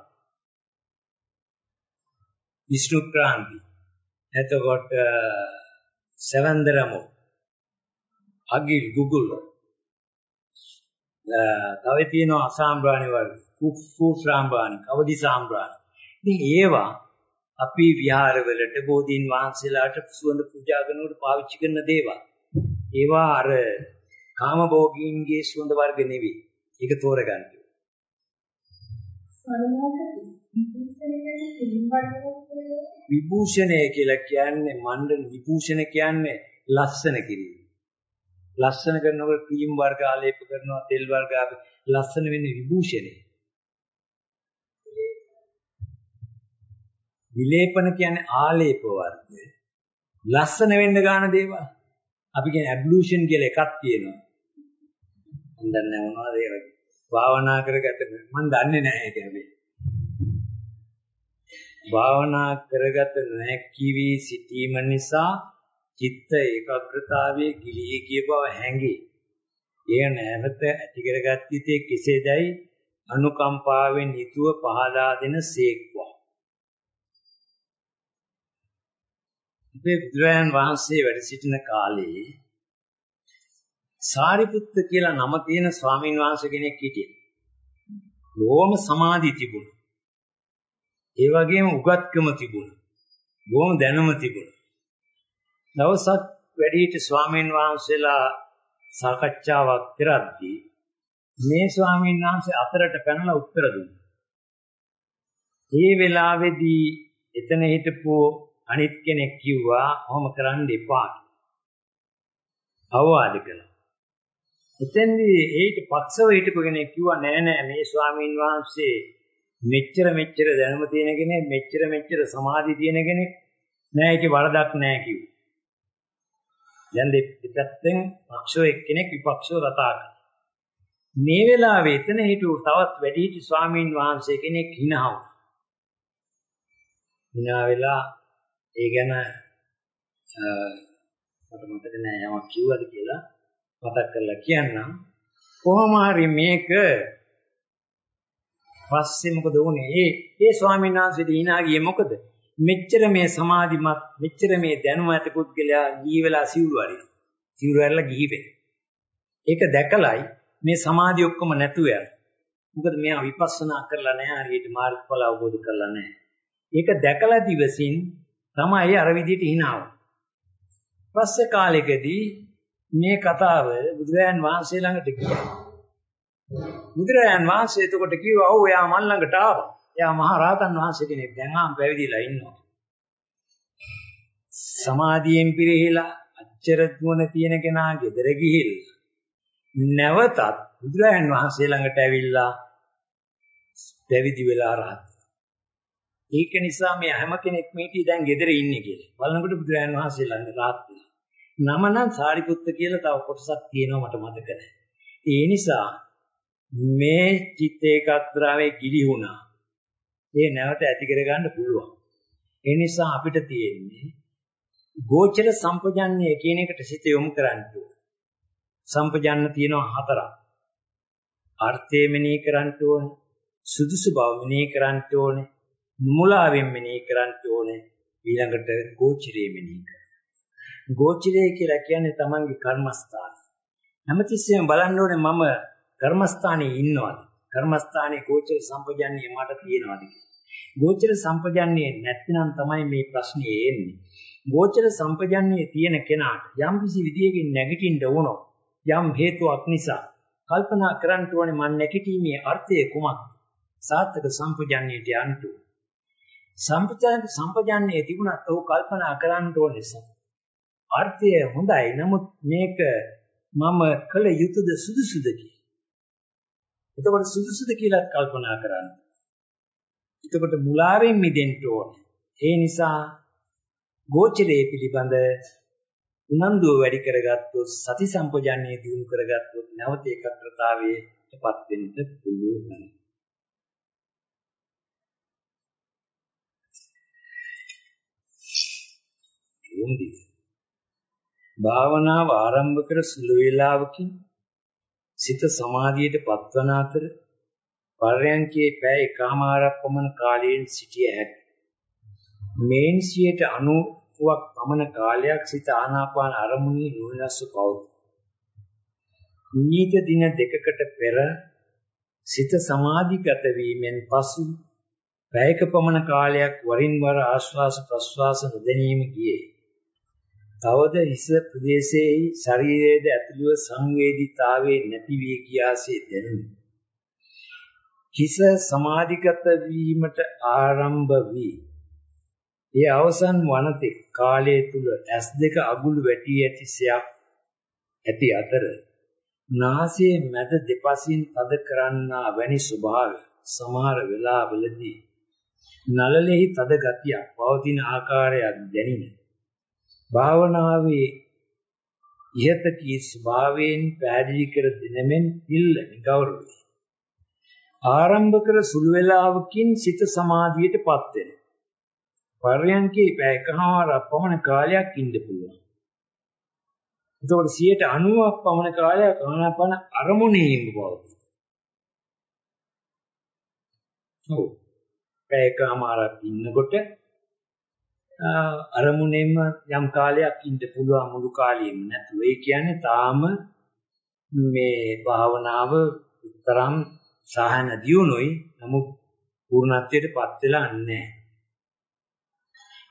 විෂ්ණු ක්‍රාන්ති. එතකොට සවන්දරමෝ අගිල් ගුගුල් තව තියෙනවා අසාම්බ්‍රාණි වර්ග කුෆ්ෆු සාම්බ්‍රාණි කවදි සාම්බ්‍රාණි ඉතින් ඒවා අපි විහාරවලට බෝධීන් වහන්සේලාට සුවඳ පූජා කරනකොට පාවිච්චි කරන දේවල් ඒවා අර කාම භෝගීන්ගේ සුවඳ වර්ග නෙවෙයි. ඒක තෝරගන්න. විභූෂණය කියලා කියන්නේ මණ්ඩල විභූෂණ කියන්නේ ලස්සන කිරීම. ලස්සන කරනකොට ක්‍රීම් වර්ග ආලේප කරනවා තෙල් වර්ග ලස්සන වෙන්නේ විභූෂණය. විලේපන කියන්නේ ආලේප වර්ග. ලස්සන වෙන්න ගන්න දේවල්. අපි කියන්නේ ඇබ්ලූෂන් කියලා එකක් තියෙනවා. මම දන්නේ මොනවද ඒ වගේ. භාවනා කරගත මම දන්නේ නැහැ ඒක හැබැයි. භාවනා කරගත නොහැකි වී සිටීම නිසා චිත්ත ඒකාග්‍රතාවයේ ගිලී ගිය බව හැඟේ. එය නැවත ඇති කරගත්තී කෙසේදයි අනුකම්පාවෙන් යුතුව පහදා දෙන සේක්වා. අපේ බුදුරජාන් වහන්සේ වැඩ සිටින කාලේ සාරිපුත්ත කියලා නම තියෙන ස්වාමීන් වහන්සේ කෙනෙක් හිටියා. ලෝම සමාධි තිබුණා. ඒ වගේම උගත්කම තිබුණා. බොහොම දැනුම තිබුණා. දවසක් වැඩිහිටි ස්වාමීන් වහන්සේලා සාකච්ඡාවක් කරද්දී මේ ස්වාමීන් වහන්සේ අතරට පැනලා උත්තර දුන්නා. ඒ වෙලාවේදී එතන හිටපු අනිත් කෙනෙක් කිව්වා ඔහොම කරන්න එපා. අවවාද කළා. එතෙන්දී ඒට පක්ෂව හිටපු කෙනෙක් කිව්වා නෑ නෑ මේ ස්වාමීන් වහන්සේ මෙච්චර මෙච්චර දැනුම තියෙන කෙනෙක් මෙච්චර මෙච්චර සමාධි තියෙන කෙනෙක් නෑ ඒකේ වරදක් නෑ කිව්වා. දැන් දෙපැත්තෙන් පක්ෂව එක්කෙනෙක් විපක්ෂව කතා කරනවා. මේ වෙලාවේ එතන හිටු තවත් වැඩිහිටි ස්වාමීන් වහන්සේ කෙනෙක් hina වුණා. hina වෙලා ඒ ගැන මට මතක නෑ යමක් කිව්වද කියලා මතක් කරලා කියන්නම්. කොහොම හරි මේක පස්සේ මොකද වුනේ? ඒ ඒ ස්වාමීන් වහන්සේට hina ගියේ මොකද? මෙච්චර මේ සමාධිමත් මෙච්චර මේ දැනුම ඇති පුද්ගලයා ගිහි වෙලා සිවුරු අරිනවා. සිවුරු ඇරලා ගිහි වෙනවා. ඒක දැකලයි මේ සමාධි ඔක්කොම නැතුව යනවා. මොකද මෙයා විපස්සනා කරලා නැහැ හරියට මාර්ගඵල අවබෝධ කරලා නැහැ. ඒක දැකලා දිවසින් තමයි අර විදිහට hinaව. පස්සේ කාලෙකදී මේ කතාව බුදුරජාන් වහන්සේ ළඟට ගියා. බුදුරජාන් වහන්සේ එතකොට කිව්වා ඔව් එයා මන් ළඟට ආවා. එයා මහා රහතන් වහන්සේ කෙනෙක් දැන් ආම් පැවිදිලා ඉන්නවා. සමාධියෙන් පිරිහිලා අච්චර දුවන තියෙන කෙනා ගෙදර ගිහිල්ලා නැවතත් බුදුරජාන් වහන්සේ ළඟට ඇවිල්ලා පැවිදි වෙලා රහත්. ඒක නිසා මේ හැම කෙනෙක්ම හිටියේ දැන් ගෙදර ඉන්නේ කියලා. බලනකොට බුදුරජාන් වහන්සේ ළඟ රහත් වෙලා. නම නම් සාරිපුත්ත කියලා තව කොටසක් තියෙනවා මට මතක නැහැ. ඒ නිසා මේ චිත්ත ඒකාග්‍රාවේ ගිලිහුණා. ඒ නැවත ඇති කරගන්න පුළුවන්. ඒ නිසා අපිට තියෙන්නේ ගෝචර සම්පජන්ණය කියන එකට සිත යොමු කරන්න සම්පජන්න තියෙනවා හතරක්. අර්ථය මෙනෙහි කරන්න ඕනේ. සුදුසු බව මෙනෙහි කරන්න ඕනේ. මුලාවෙන් මෙනෙහි කරන්න ඕනේ. ඊළඟට ගෝචරයේ මෙනෙහි කරන්න. ගෝචරය කියලා කියන්නේ තමන්ගේ කර්මස්ථාන. හැමතිස්සෙම බලන්න ඕනේ මම කර්මස්ථානයේ ඉන්නවද? කර්මස්ථානයේ ගෝචර සම්පජන්ණය මට තියෙනවද ගෝචර සම්පජන්ණය නැත්නම් තමයි මේ ප්‍රශ්නේ එන්නේ. ගෝචර සම්පජන්ණයේ තියෙන කෙනාට යම් කිසි විදියකින් නැගිටින්න වුණොත් යම් හේතුවක් නිසා කල්පනා කරන්න ඕනේ මන් නැගිටීමේ අර්ථය කුමක්ද? සාර්ථක සම්පජන්ණයට යන්න සම්පජාන සම්පජාන්නේ තිබුණත් ඔහු කල්පනා කරන්න ඕනේ අර්ථය හොඳයි නමුත් මේක මම කළ යුතුද සුදුසුද කියලා. එතකොට සුදුසුද කියලා කල්පනා කරන්න. එතකොට මුලාවෙන් මිදෙන්න ඕනේ. ඒ නිසා ගෝචරයේ පිළිබඳ උනන්දුව වැඩි කරගත්තොත් සති සම්පජාන්නේ දිනු කරගත්තොත් නැවත ඒකත්‍රතාවයටපත් වෙන්න පුළුවන්. වුන්දි. භාවනාව ආරම්භ කර සුළු වේලාවකින් සිත සමාධියට පත්වන අතර පර්යංකයේ පැය එකමාරක් පමණ කාලයෙන් සිටිය හැකියි. මේන් 90ක් පමණ කාලයක් සිත ආනාපාන අරමුණේ නුවණස්ස පවතී. නිීත දින දෙකකට පෙර සිත සමාධිගත වීමෙන් පසු පැයක පමණ කාලයක් වරින් වර ආශ්වාස ප්‍රශ්වාස නොදැනීම ගියේ. තවද හිස ප්‍රදේශයේ ශරීරයේද ඇතුළුව සංවේදීතාවයේ නැති වී ගියාසේ දැනුනි. හිස සමාධිගත වීමට ආරම්භ වී ඒ අවසන් වනතේ කාලය තුල S2 අගුළු වැටි ඇතිසයක් ඇති අතර නාසයේ මැද දෙපසින් තද කරන්නා වැනි ස්වභාවය සමහර වෙලාවලදී නලලෙහි තද ගතියක් පවතින ආකාරයක් දැනින භාවනාවේ ඉහත කී ස්වභාවයෙන් පැහැදිලි කර දෙනෙමින් පිල්ල නිගෞරවයි ආරම්භ කර සුළු වේලාවකින් සිත සමාධියටපත් වෙනවා පර්යන්කේ පැය එකමාරක් පමණ කාලයක් ඉන්න පුළුවන්. එතකොට 90ක් පමණ කාලයක් ආනාපාන අරමුණේ ඉන්න බව. ඔව්. පැය එකමාරක් ඉන්නකොට අරමුණෙම යම් කාලයක් ඉන්න පුළුවන් මුළු කාලෙම නැතුව ඒ කියන්නේ තාම මේ භාවනාව තරම් සාහන දියුණුයි නමුත් පූර්ණත්වයටපත් වෙලා නැහැ.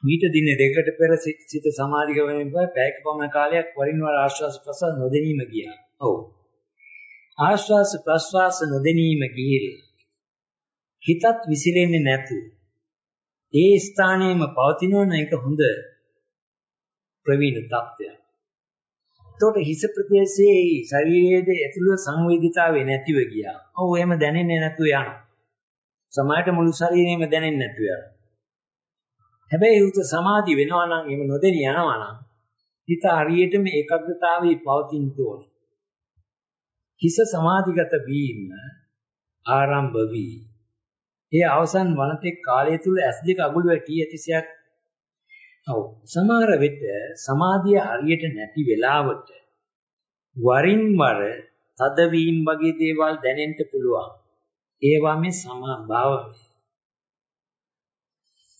මීට දින දෙකකට පෙර සිත සමාධික වෙන පැයක පමණ කාලයක් වරින් වර ආශ්වාස ප්‍රශ්වාස නොදැනීම ගියා. ඔව්. ආශ්වාස ප්‍රශ්වාස නොදැනීම ගිහිල් හිතත් විසිරෙන්නේ නැතු. ඒ ස්ථානයේම පවතිනවන එක හොඳ ප්‍රවීණ තත්ත්වයක්. එතකොට හිස ප්‍රදේශයේ ශරීරයේද ඇතුළේ සංවේදීතාවය නැතිව ගියා. ඔව් එහෙම දැනෙන්නේ නැතුව යනවා. සමායට මුළු ශරීරෙම දැනෙන්නේ නැතුව යනවා. හැබැයි උත සමාධි වෙනවා නම් එහෙම නොදෙනි යනවා නම් හිත හරියටම ඒකාග්‍රතාවයේ පවතින්න ඕනේ. හිස සමාධිගත වීම ආරම්භ වී ඒ අවසන් වනතේ කාලය තුල S2 අගුල වැටි ඇතිසයක්. ඔව්. සමහර විට සමාධිය හරියට නැති වෙලාවට වරින් වර තදවීම වගේ දේවල් දැනෙන්න පුළුවන්. ඒවා මේ සමා භාවය.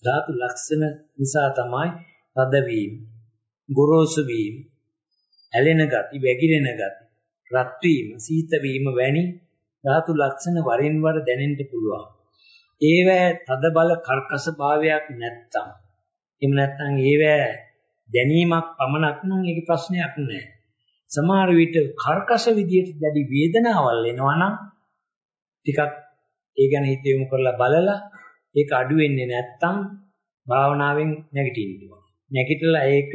ධාතු ලක්ෂණ නිසා තමයි තදවීම, ගොරෝසු වීම, ඇලෙන ගති, වැగిරෙන ගති, රත් වීම, සීත වීම වැනි ධාතු ලක්ෂණ වරින් වර දැනෙන්න පුළුවන්. ඒවැ තද බල කර්කශ භාවයක් නැත්තම් එහෙම නැත්නම් ඒවැ දැනීමක් පමණක් නම් ඒක ප්‍රශ්නයක් නෑ. සමහර විට කර්කශ විදියට දැඩි වේදනාවල් එනවා නම් ටිකක් ඒ ගැන හිත යොමු කරලා බලලා ඒක අඩු වෙන්නේ නැත්තම් භාවනාවෙන් නැගිටින්න ඕන. නැගිටලා ඒක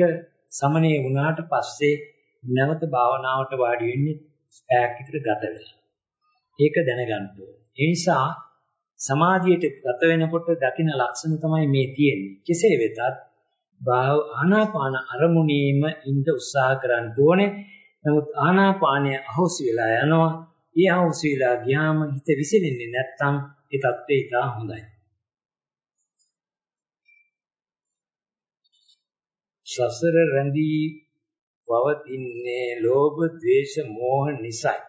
සමනය වුණාට පස්සේ නැවත භාවනාවට වාඩි වෙන්නේ පැයක් විතර ගත වෙලා. ඒක දැනගන්න ඕන. ඒ නිසා සමාධියට ගත වෙනකොට දකින්න ලක්ෂණ තමයි මේ තියෙන්නේ. කෙසේ වෙතත් ආනාපාන අරමුණීම ඉඳ උත්සාහ කරන්න ඕනේ. නමුත් ආනාපානය අහෝසි වෙලා යනවා. ඒ අහෝසි වෙලා ගියාම හිත විසිරෙන්නේ නැත්තම් ඒ தත්ත්වය ඉතා හොඳයි. සසර රැඳී පවතින්නේ ලෝභ, ද්වේෂ, මෝහ නිසායි.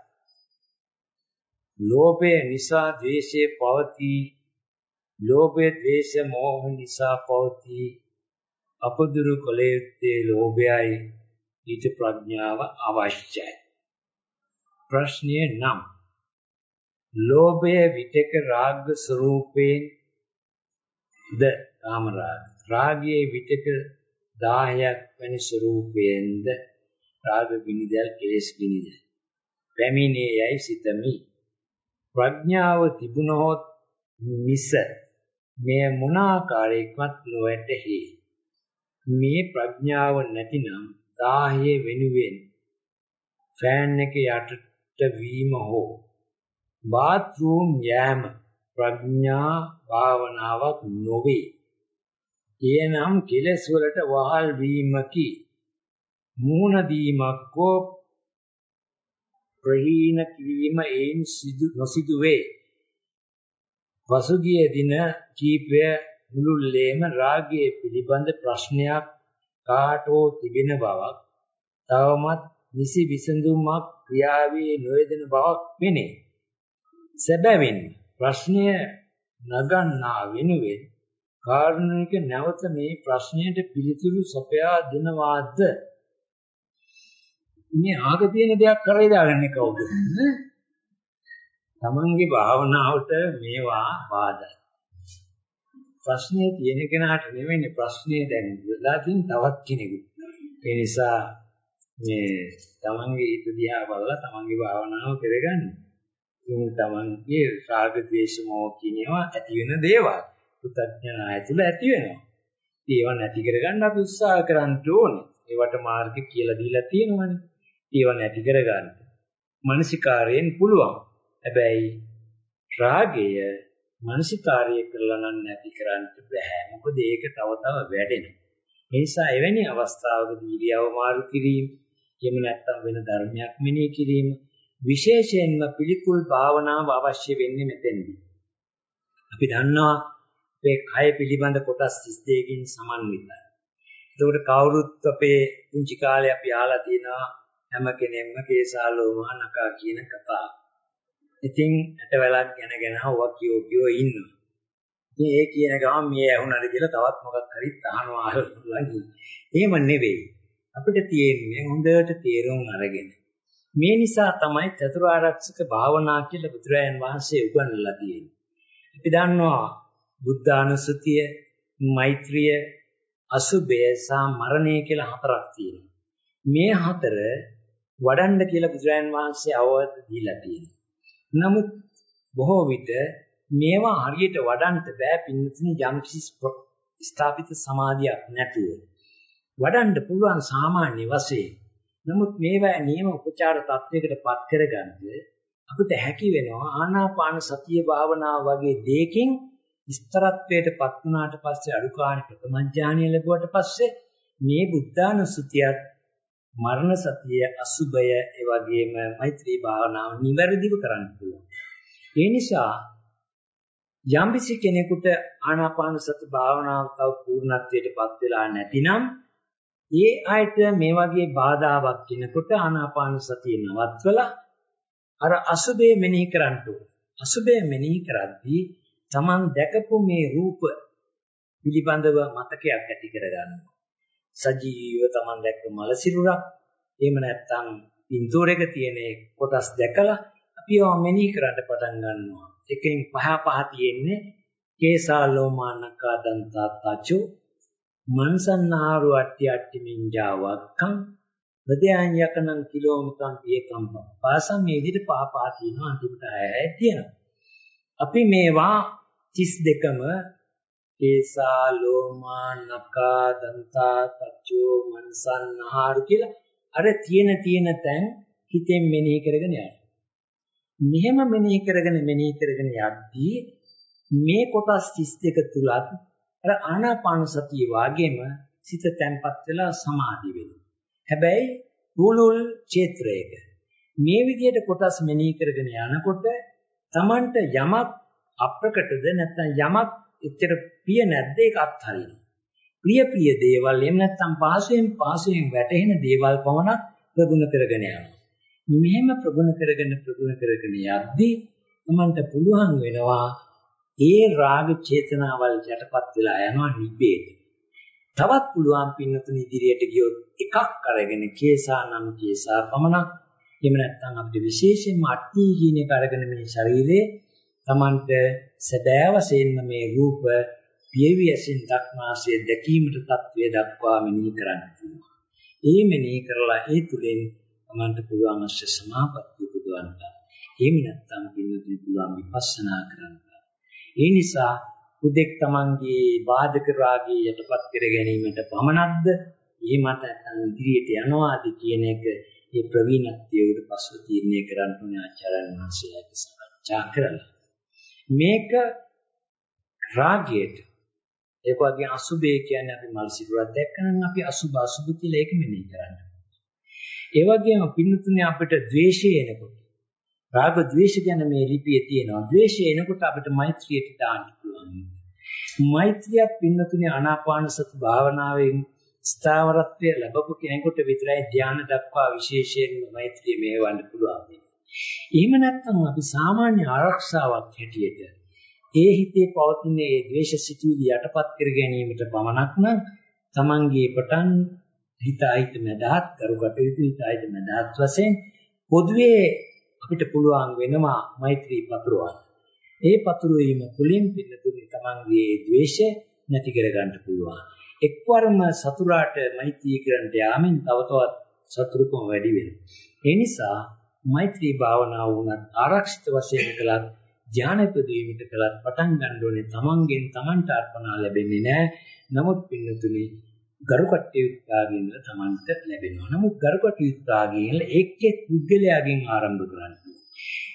ලෝභය නිසා ද්වේෂය පවතී. ලෝභය, ද්වේෂ, මෝහ නිසා පවතී. අපදුරු කළ යුත්තේ ලෝභයයි. ඊට ප්‍රඥාව අවශ්‍යයි. ප්‍රශ්නය නම් ලෝභය විතක රාග ස්වરૂපයෙන් ද කාමරාග රාගයේ විතක 10ක් වැනි ස්වરૂපයෙන්ද රාග විනිදල් කෙලෙස් විනිදල් පැමිණේ යයි සිතමි ප්‍රඥාව තිබුණහොත් මිස මේ මොන ආකාරයකවත් නොවැටහි. මේ ප්‍රඥාව නැතිනම් 10 වෙනුවෙන් ෆෑන් එක යටට වීම හෝ බාත් รู ම් යෑම ප්‍රඥා භාවනාවක් නොවේ. එයනම් කෙලෙස් වලට වහල් වීමකි. මූණ දීමක් හෝ ප්‍රහීන කිරීම එයින් සිදු නොසිදු වේ වසුගිය දින කීපය මුළුල්ලේම රාගයේ පිළිබඳ ප්‍රශ්නයක් කාටෝ තිබෙන බවක් තවමත් නිසි විසඳුමක් ක්‍රියාවේ නොයදෙන බවක් පෙනේ. සැබවින් ප්‍රශ්නය නගන්නා වෙනුවෙන් කාරුණික නැවත මේ ප්‍රශ්නයට පිළිතුරු සපයා දෙනවාද? මේ ආග තියෙන දෙයක් කරේ දාගන්නේ කවුද තමන්ගේ භාවනාවට මේවා බාධායි ප්‍රශ්නේ තියෙන කෙනාට නෙමෙයි ප්‍රශ්නේ දැන් වෙලා තියෙන තවත් කෙනෙකුට ඒ නිසා මේ තමන්ගේ හිත දිහා බලලා තමන්ගේ භාවනාව කරගන්න. ඉතින් තමන්ගේ රාග ద్వේෂ මොහ කියනවා ඇති වෙන දේවල්. පුතඥාය තුල ඇති වෙනවා. ඒවා නැති කරගන්න අපි උත්සාහ කරන්න ඕනේ. ඒවට මාර්ග කියලා දීලා තියෙනවනේ. ඒවා නැති කරගන්න. මානසිකාරයෙන් පුළුවන්. හැබැයි රාගය මානසිකාර්යය කරලා නම් නැති කරන්න බෑ. මොකද ඒක තව තව වැඩෙනවා. ඒ නිසා එවැනි අවස්ථාවකදී ඉරියව් මාරු කිරීම, එහෙම නැත්නම් වෙන ධර්මයක් මෙනෙහි කිරීම විශේෂයෙන්ම පිළිකුල් භාවනාව අවශ්‍ය වෙන්නේ මෙතෙන්දී. අපි දන්නවා මේ කය පිළිබඳ කොටස් 32කින් සමන්විතයි. ඒකට කවුරුත් අපේ පුංචි කාලේ අපි අහලා තියෙනවා හැම කෙනෙක්ම කේසාලෝමා නකා කියන කතාව. ඉතින් ඇටවැලක් ගැන ගැන හුවක් කියෝ කියෝ ඉන්නවා. ඉතින් ඒ කියන ගමන් මේ ඇහුණාද කියලා තවත් මොකක් හරි අහනවා අහලා එහෙම නෙවෙයි. අපිට තියෙන්නේ හොඳට තේරුම් අරගෙන. මේ නිසා තමයි චතුරාර්යක්ෂක භාවනා කියලා බුදුරජාන් වහන්සේ උගන්වලා තියෙන්නේ. අපි දන්නවා බුද්ධානුස්සතිය, මෛත්‍රිය, අසුභය සහ මරණය කියලා හතරක් තියෙනවා. මේ හතර වඩන්න කියලා බුදුරජාන් වහන්සේ අවවාද දීලා තියෙනවා. නමුත් බොහෝ විට මේවා හරියට වඩන්න බෑ පින්නතුනි යම්කිසි ස්ථාපිත සමාධියක් නැතුව. වඩන්න පුළුවන් සාමාන්‍ය වශයෙන්. නමුත් මේවා නියම උපචාර තත්වයකට පත් කරගන්න අපිට හැකි වෙනවා ආනාපාන සතිය භාවනාව වගේ දෙයකින් ස්තරත්වයට පත් වුණාට පස්සේ අඩුකාණ ප්‍රථම ඥානය ලැබුවට පස්සේ මේ බුද්ධානුස්සතියත් මරණ සතිය අසුබය ඒ වගේම මෛත්‍රී භාවනාව නිවැරදිව කරන්න පුළුවන්. ඒ නිසා යම්කිසි කෙනෙකුට ආනාපාන සති භාවනාව තව පූර්ණත්වයටපත් වෙලා නැතිනම් ඒ ආයත මේ වගේ බාධාවක් කෙනෙකුට ආනාපාන සතිය නවත්වලා අර අසුබේ මෙනෙහි කරන්න ඕන. අසුබේ මෙනෙහි කරද්දී Taman දැකපු මේ රූප පිළිබඳව මතකයක් ඇති කරගන්නවා. සජීවීව Taman දැක්ක මල සිරුරක් එහෙම නැත්නම් පින්තූරයක තියෙන කොටස් දැකලා අපි ඒවා මෙනෙහි කරන්න පටන් ගන්නවා. එකෙන් පහ පහ තියෙන්නේ කේසා ලෝමානකා දන්තා තචෝ මන්සන්නාරු අට්ටි අට්ටි මින්ජාවක්කම් හෘදයන් යකනං කිලෝමකම් පියකම් පාසම් මේ විදිහට පහ පහ තියෙනවා අන්තිමට 6 තියෙනවා. අපි මේවා 32ම කේසා ලෝමා නකා දන්තා තච්චෝ මනසන් නහාරු කියලා අර තියෙන තියෙන තැන් හිතෙන් මෙනෙහි කරගෙන යනවා. මෙහෙම මෙනෙහි කරගෙන මෙනෙහි කරගෙන යද්දී මේ කොටස් 32 තුලත් අර ආනාපාන සතිය වාගේම සිත තැම්පත් වෙලා සමාධි වෙනවා. හැබැයි රූලුල් ක්ෂේත්‍රයක මේ විදිහට කොටස් මෙනෙහි කරගෙන යනකොට Tamanට යමක් අප්‍රකටද නැත්නම් යමක් එච්චර ප්‍රිය නැද්ද ඒක අත්හරිනවා. ප්‍රිය ප්‍රිය දේවල් එහෙම නැත්නම් පාසයෙන් පාසයෙන් වැටෙන දේවල් පමණක් ප්‍රගුණ කරගෙන යනවා. මෙහෙම ප්‍රගුණ කරගෙන ප්‍රගුණ කරගෙන යද්දී තමන්ට පුළුවන් වෙනවා ඒ රාග චේතනාවල් යටපත් වෙලා යනවා නිබ්බේද. තවත් පුළුවන් පින්නතුන ඉදිරියට ගියොත් එකක් අරගෙන කේසා නම් කේසා පමණක් එහෙම නැත්නම් අපිට විශේෂයෙන්ම අට්ටි කියන එක අරගෙන මේ ශරීරයේ තමන්ට සදෑ වශයෙන්ම මේ රූප පියවි ඇසින් දක්නාසේ දැකීමට தත්වය දක්වා මෙනෙහි කරන්න පුළුවන්. ඒ මෙනෙහි කරලා ඒ තුලින් තමන්ට පුළුවන් අවශ්‍ය සමාපත්තිය උපදවන්න. එහෙම නැත්නම් පින්නතුනි පුළුවන් විපස්සනා කරන්න. ඒ නිසා උදෙක් තමන්ගේ බාධක රාගී යටපත් කර ගැනීමට පමණක්ද එහෙමත් නැත්නම් ඉදිරියට යනවාද කියන එක මේ ප්‍රවීණත්වයේ උඩ පසු තීරණය කරන්න ඕනේ ආචාර්යන් වහන්සේලාගේ සාකච්ඡා කරලා. මේක රාගයට ඒක වගේ අසුබේ කියන්නේ අපි මල් සිරුරක් දැක්කනම් අපි අසුබ අසුබ කියලා ඒක මෙනෙහි කරන්නේ. ඒ වගේම පින්නතුනේ අපිට ද්වේෂය එනකොට රාග ද්වේෂ ගැන මේ ලිපියේ තියෙනවා. ද්වේෂය එනකොට අපිට මෛත්‍රියට දාන්න පුළුවන්. මෛත්‍රියත් පින්නතුනේ ආනාපාන සති භාවනාවෙන් ස්ථාවරත්වය ලැබපු කෙනෙකුට විතරයි ධානය දක්වා විශේෂයෙන්ම මෛත්‍රිය මෙහෙවන්න පුළුවන්. එහෙම නැත්නම් අපි සාමාන්‍ය ආරක්ෂාවක් හැටියට ඒ හිතේ පවතින ඒ ද්වේෂ සිතුවිලි යටපත් කර ගැනීමට පමණක් නම් Tamange පටන් හිත අහිත මැදහත් කරුකටයුතු හිත අහිත මැදහත් වශයෙන් පොදුවේ අපිට පුළුවන් වෙනවා මෛත්‍රී පතුරවන්න. ඒ පතුරවීම තුළින් පින්නතුනි Tamange ද්වේෂ නැති කර ගන්න පුළුවන්. එක්වරම සතුරාට මෛත්‍රී කරන්නට යාමෙන් තව තවත් සතුරුකම වැඩි වෙනවා. ඒ නිසා මෛත්‍රී භාවනාව වුණත් ආරක්ෂිත වශයෙන් කළත් ධානයපදීමිට කළත් පටන් ගන්න ඕනේ තමන්ගෙන් තමන්ට අර්පණා ලැබෙන්නේ නැහැ. නමුත් පින්නතුනි ගරුකට්ටියුත්තාගෙන් තමන්ට ලැබෙනවා. නමුත් ගරුකට්ටියුත්තාගෙන් එක් එක් පුද්ගලයාගෙන් ආරම්භ කරන්න.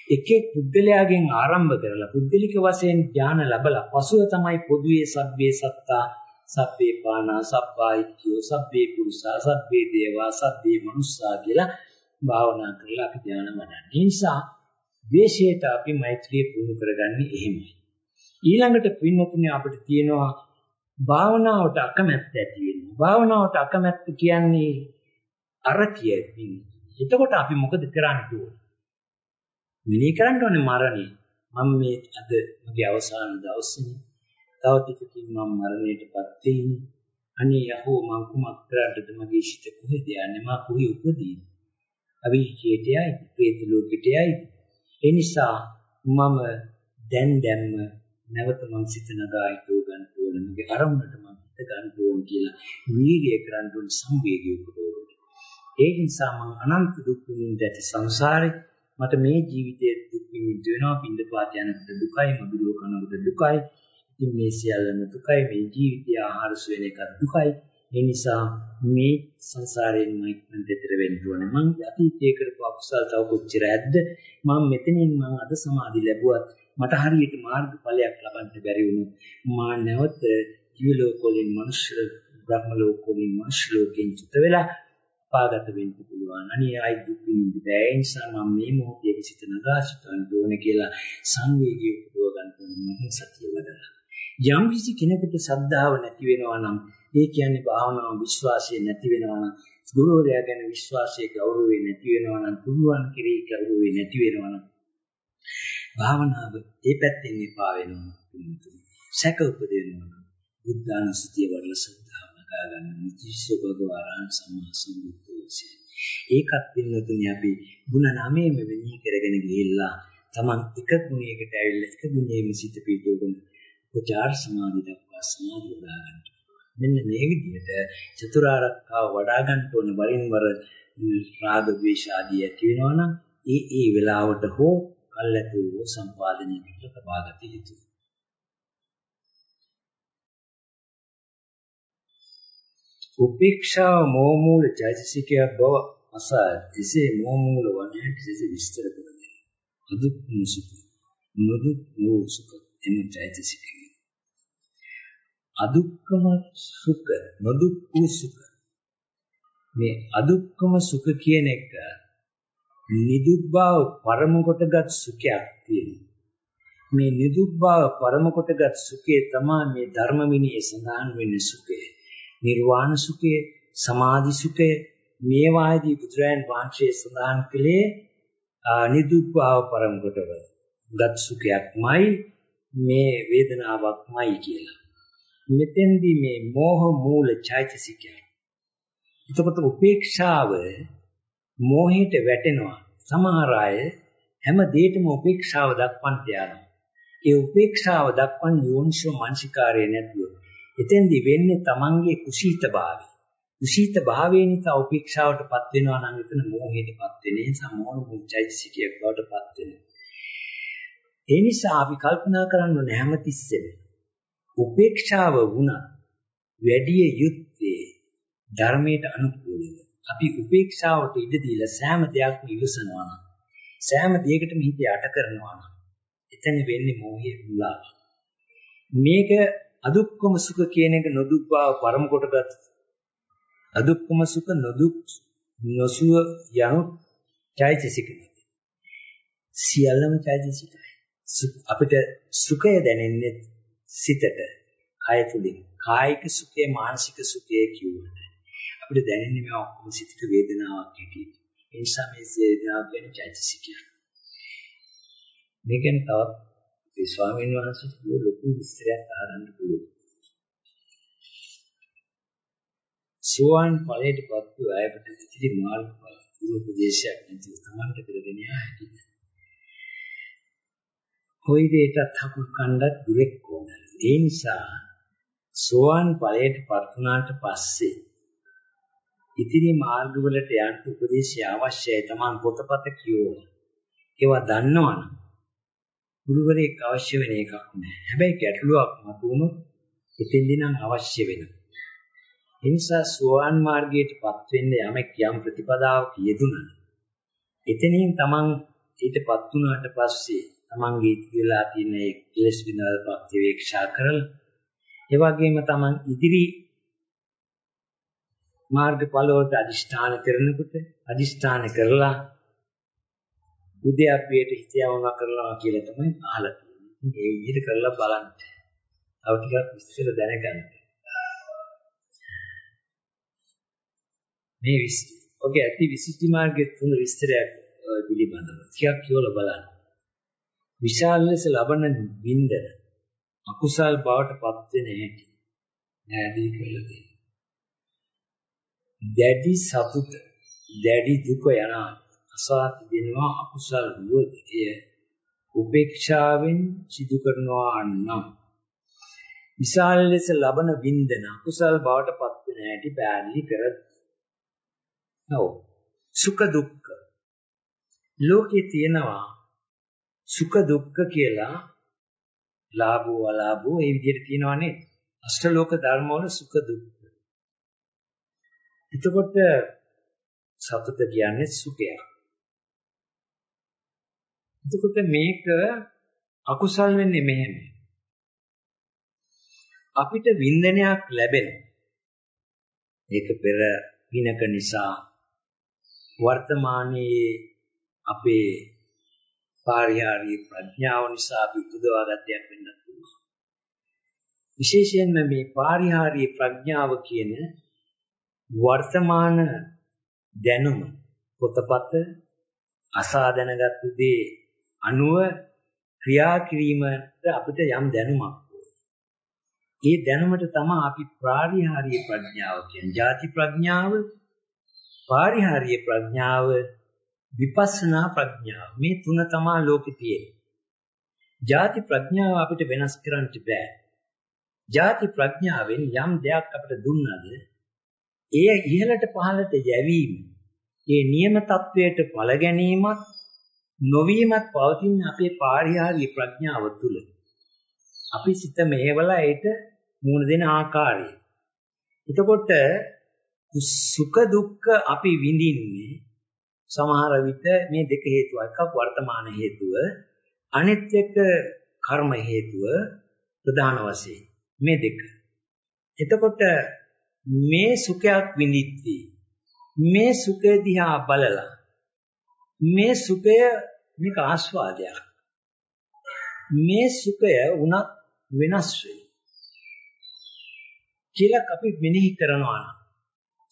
එක් එක් පුද්ගලයාගෙන් ආරම්භ කරලා පුද්ගලික වශයෙන් ඥාන ලැබලා පසුව තමයි පොදුවේ සබ්බේ සත්තා සබ්බේ පානා සබ්බායිත්‍යෝ සබ්බේ පුරුෂා සබ්බේ දේවා සබ්බේ මනුස්සා කියලා භාවනා කරලා අපි ධ්‍යාන වඩන්නේ. ඒ නිසා ද්වේෂයට අපි මෛත්‍රිය පුහුණු කරගන්නේ එහෙමයි. ඊළඟට පින්නතුනේ අපිට තියෙනවා භාවනාවට අකමැත්ත ඇති වෙනවා. භාවනාවට අකමැත්ත කියන්නේ අරතිය එතකොට අපි මොකද කරන්න ඕනේ? මෙනෙහි කරන්න ඕනේ මරණය. මම මේ අද මගේ අවසාන දවසේනේ. තව ටිකකින් මම මරණයටපත් වෙන්නේ. අනේ යහෝ මං කුමක් කරන්නද මගේ සිත කොහෙද යන්නේ? මා කොහේ උපදීද? අවිහියට යයි, ප්‍රේත ලෝකෙට යයි. ඒ නිසා මම දැන් දැන්ම නැවත මං සිත නගා හිතෝ ගන්න ඕන. මගේ අරමුණට මං හිත ගන්න ඕන කියලා වීර්යය කරන්න ඕන සංවේගය උපදවන්න. ඒ නිසා මං අනන්ත දුක් විඳින්න ඇති සංසාරේ මට මේ ජීවිතයේ දුක් විඳින්න වෙනවා පින්දපාත යනකොට දුකයි මදුරුව කනකොට දුකයි ඉතින් මේ සියල්ලම දුකයි මේ ජීවිතය ආහාර සුවේන එක දුකයි ඒ නිසා මේ සංසාරයෙන් මයික්මන්ට ඈතර වෙන්න ඕනේ මං අතීතයේ කරපු අකුසල් තව කොච්චර ඇද්ද මම මෙතනින් මං අද සමාධි ලැබුවත් මට හරියට මාර්ගඵලයක් ලබන්න බැරි වුණොත් මා නැවත ජීව ලෝකවලින් මනුෂ්‍ය බ්‍රහ්ම ලෝකවලින් මනුෂ්‍ය ලෝකෙන් චුත වෙලා අපාගත වෙන්න පුළුවන්. අනේ ආයි දුක් විඳින්න බෑ. ඒ නිසා මම මේ මොහොතේ සිත නගා සිටන්න ඕනේ කියලා සංවේගී උපදව ගන්න ඕනේ මම සතිය වඩලා. යම් කිසි කෙනෙකුට ශ්‍රද්ධාව නැති වෙනවා නම් ඒ කියන්නේ භාවනාව විශ්වාසය නැති වෙනවා නම් ගුරුවරයා ගැන විශ්වාසය ගෞරවය නැති වෙනවා නම් පුළුවන් කිරී ගෞරවය නැති වෙනවා නම් භාවනාව ඒ පැත්තෙන් එපා වෙනවා. සැක උපදිනවා. බුද්ධානුස්සතිය වඩලා ශ්‍රද්ධාව නගා ගන්න මුචිස්ස භගවාරාන් සම්මා සම්බුද්ධෝසේ. ඒකත් පින්නතුනි අපි ಗುಣ නාමයේ මෙවැනි කරගෙන ගිහිල්ලා Taman එක ගුණයකට ඇවිල්ලා එක ගුණයෙම සිත පිටවගෙන උපචාර සමාධි දක්වා සමාධි වඩා ගන්න. මෙන්න මේ විදිහට චතුරාර්යකාව වඩා ගන්න ඕන වරින් වර රාග ද්වේෂ ආදී ඇති වෙනවා නම් ඒ ඒ වෙලාවට හෝ කල්ැතු සම්පාදනය කරලා තබා ගත යුතුයි. උපේක්ෂා මෝමූල චෛතසිකයක් බව අසා එසේ මෝමූල වන්නේ කිසිසේත් විස්තර කරන්නේ. අදුක් මුසුක නොදුක් මුසුක එන චෛතසිකය. අදුක්කම සුඛ නොදුක් වූ සුඛ. මේ අදුක්කම සුඛ කියන එක නිදුක් බව පරම කොටගත් සුඛයක් තියෙනවා. මේ නිදුක් බව පරම කොටගත් සුඛය තමයි මේ ධර්ම විනයේ සඳහන් වෙන්නේ සුඛය. නිර්වාණ සුඛය සමාධි සුඛය මේ වායදී බුදුරයන් වහන්සේ සඳහන් කළේ නිදුක් බව පරම කොටගත් සුඛයක්මයි මේ වේදනාවක්මයි කියලා. මෙතෙන්දී මේ මෝහ මූල චෛතසිකය. එතකොට උපේක්ෂාව මෝහයට වැටෙනවා. සමහර අය හැම දෙයකම උපේක්ෂාව දක්වන්නට යනවා. ඒ උපේක්ෂාව දක්වන යෝනිසෝ මානසිකාරය නැතුව එතෙන්දී වෙන්නේ තමන්ගේ කුසීතභාවය. කුසීත භාවයෙන් නිසා උපේක්ෂාවටපත් වෙනවා නම් එතන මෝහයටපත් වෙන්නේ සමෝහ මුචෛතසිකයක් බවටපත් වෙනවා. ඒ නිසා අපි කල්පනා කරන්න ඕනේ හැමතිස්සෙම උපේක්ෂාව වුණා වැඩි යුත්තේ ධර්මයට අනුකූලව. අපි උපේක්ෂාවට ඉඩ දීලා සෑම දෙයක්ම ඉවසනවා නම් සෑම දෙයකටම හිත යට කරනවා නම් එතන වෙන්නේ මෝහයේ මුලාව. මේක අදුක්කම සුඛ කියන එක නොදුක් බව පරම කොටගත් අදුක්කම සුඛ නොදුක් නොසුව යනු චෛතසික සියල්ලම චෛතසිකයි. අපිට සුඛය දැනෙන්නේ සිතට කය තුලින් කායික සුඛය මානසික සුඛය කියුවට අපිට දැනෙන්නේ මේ ඔක්කොම සිතට වේදනාවක් හැටියට. ඒ නිසා මේ වේදනාව කියන්නේ චෛතසිකය. මේකෙන් තවත් මේ ස්වාමීන් වහන්සේ කිව්ව ලොකු විස්තරයක් අහන්න පුළුවන්. සෝවාන් ඵලයටපත් වූ අයට ඉතිරි මාර්ගඵල උපදේශයක් නැතිව තමන්ට කරගෙන යා හැකියි. කොයි දෙයකත් හකුල් කණ්ඩත් දුරෙක් ඕන. ඒ නිසා සෝවාන් ඵලයට පත් වුණාට පස්සේ ඉතිරි මාර්ගවලට යන්න උපදේශය අවශ්‍යයි. Taman පොතපත කියවලා. ඒවා දන්නවනම් ගුරුවරයෙක් අවශ්‍ය වෙන එකක් නෑ. හැබැයි ගැටලුවක් මතුවුණොත් එතෙන්දී නම් අවශ්‍ය වෙනවා. ඒ නිසා සෝවාන් මාර්ගයටපත් වෙන්න යමෙක් යම් ප්‍රතිපදාවක යෙදුණා. එතනින් Taman ඊටපත් වුණාට පස්සේ Tamanගේ ඉතිරිලා තියෙන ඒ කෙලෙස් විනාල ප්‍රතිවේක්ෂා කරලා ඒ වගේම Taman ඉදිරි මාර්ගඵල වලට අදිෂ්ඨාන කරනකොට අදිෂ්ඨාන කරලා උද්‍යප්පයට හිත යවනවා කරනවා කියලා තමයි අහලා තියෙන්නේ. ඒ විදිහට කරලා බලන්න. තව ටිකක් විස්තර දැනගන්න. මේ ඔගේ ඇති විසුද්ධි මාර්ගයේ තුන විස්තරයක් පිළිබඳව ටිකක් කියවලා බලන්න. විශාල ලෙස ලබන වින්දන අකුසල් බවට පත් වෙන හැටි නෑදී කියලා තියෙනවා. දැඩි සතුට දැඩි දුක යන අසා තිබෙනවා අකුසල් වුවද එය උපේක්ෂාවෙන් සිදු කරනවා නම්. විශාල ලෙස ලබන වින්දන අකුසල් බවට පත් වෙන හැටි බෑලි කර නෝ සුඛ දුක්ඛ. ලෝකේ තියෙනවා සුඛ දුක්ඛ කියලා ලාභෝ අලාභෝ ඒ විදිහට තියෙනවා නේද අෂ්ටලෝක ධර්ම වල සුඛ දුක්ඛ එතකොට සතුට කියන්නේ සුඛයක් එතකොට මේක අකුසල් වෙන්නේ මෙහෙම. අපිට වින්දනයක් ලැබෙන. ඒක පෙර විනක නිසා වර්තමානයේ අපේ පාරිහාරීය ප්‍රඥාව නිසා අපි උපදවාගත්තයක් වෙන්න පුළුවන්. විශේෂයෙන්ම මේ පාරිහාරීය ප්‍රඥාව කියන වර්තමාන දැනුම පොතපත අසා දැනගත්තු දේ අනුව ක්‍රියා කිරීමට අපිට යම් දැනුමක් ඒ දැනුමට තමයි අපි ප්‍රාරිහාරීය ප්‍රඥාව කියන්නේ. ಜಾති ප්‍රඥාව, පාරිහාරීය ප්‍රඥාව, විපස්සනා ප්‍රඥාව මේ තුන තමයි ලෝකෙ තියෙන්නේ. ಜಾති ප්‍රඥාව අපිට වෙනස් කරන්න බෑ. ಜಾති ප්‍රඥාවෙන් යම් දෙයක් අපිට දුන්නද එය ඉහළට පහළට යැවීම, ඒ නියම තත්වයට පළ ගැනීමත් නොවීමත් පවතින අපේ පාරිහාරී ප්‍රඥාව තුළ අපි සිත මෙහෙवला ඒට මුහුණ දෙන ආකාරය. එතකොට සුඛ දුක්ඛ අපි විඳින්නේ සමහර විට මේ දෙක හේතුව එකක් වර්තමාන හේතුව අනිත් එක කර්ම හේතුව ප්‍රධාන වශයෙන් මේ දෙක. එතකොට මේ සුඛයක් විඳිද්දී මේ සුඛය දිහා බලලා මේ සුඛය මේක ආස්වාදයක්. මේ සුඛය උනත් වෙනස් වෙයි. කියලා අපි මෙනෙහි කරනවා නම්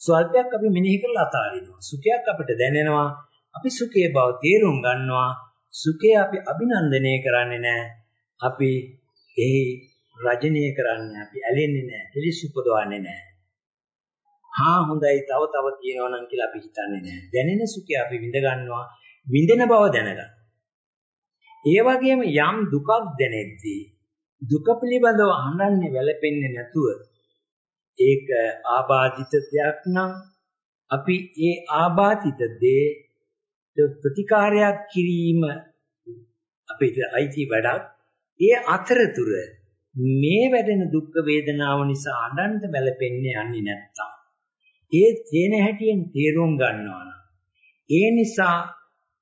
ස්වල්පයක් අපි මෙනෙහි කරලා අතාරිනවා. සුඛයක් අපිට දැනෙනවා. අපි සුඛයේ බව තේරුම් ගන්නවා. සුඛය අපි අභිනන්දනය කරන්නේ නැහැ. අපි එහි රජනය කරන්නේ අපි ඇලෙන්නේ නැහැ. හිලිස් උපදවන්නේ නැහැ. හා හොඳයි තව තව තියෙනවා නම් කියලා අපි හිතන්නේ නැහැ. දැනෙන සුඛය අපි විඳ ගන්නවා, විඳින බව දැනගන්න. ඒ වගේම යම් දුකක් දැනෙද්දී දුක පිළිබඳව අහන්නේ වැළපෙන්නේ නැතුව ඒක ආබාධිත දෙයක් නම් අපි ඒ ආබාධිත දේ ප්‍රතිකාරයක් කිරීම අපිට අයිති වැඩක්. ඒ අතරතුර මේ වැඩෙන දුක් වේදනාව නිසා අඬන්න බැලපෙන්නේ යන්නේ නැත්තම්. ඒ තේන හැටියෙන් තේරුම් ගන්නවා නම් ඒ නිසා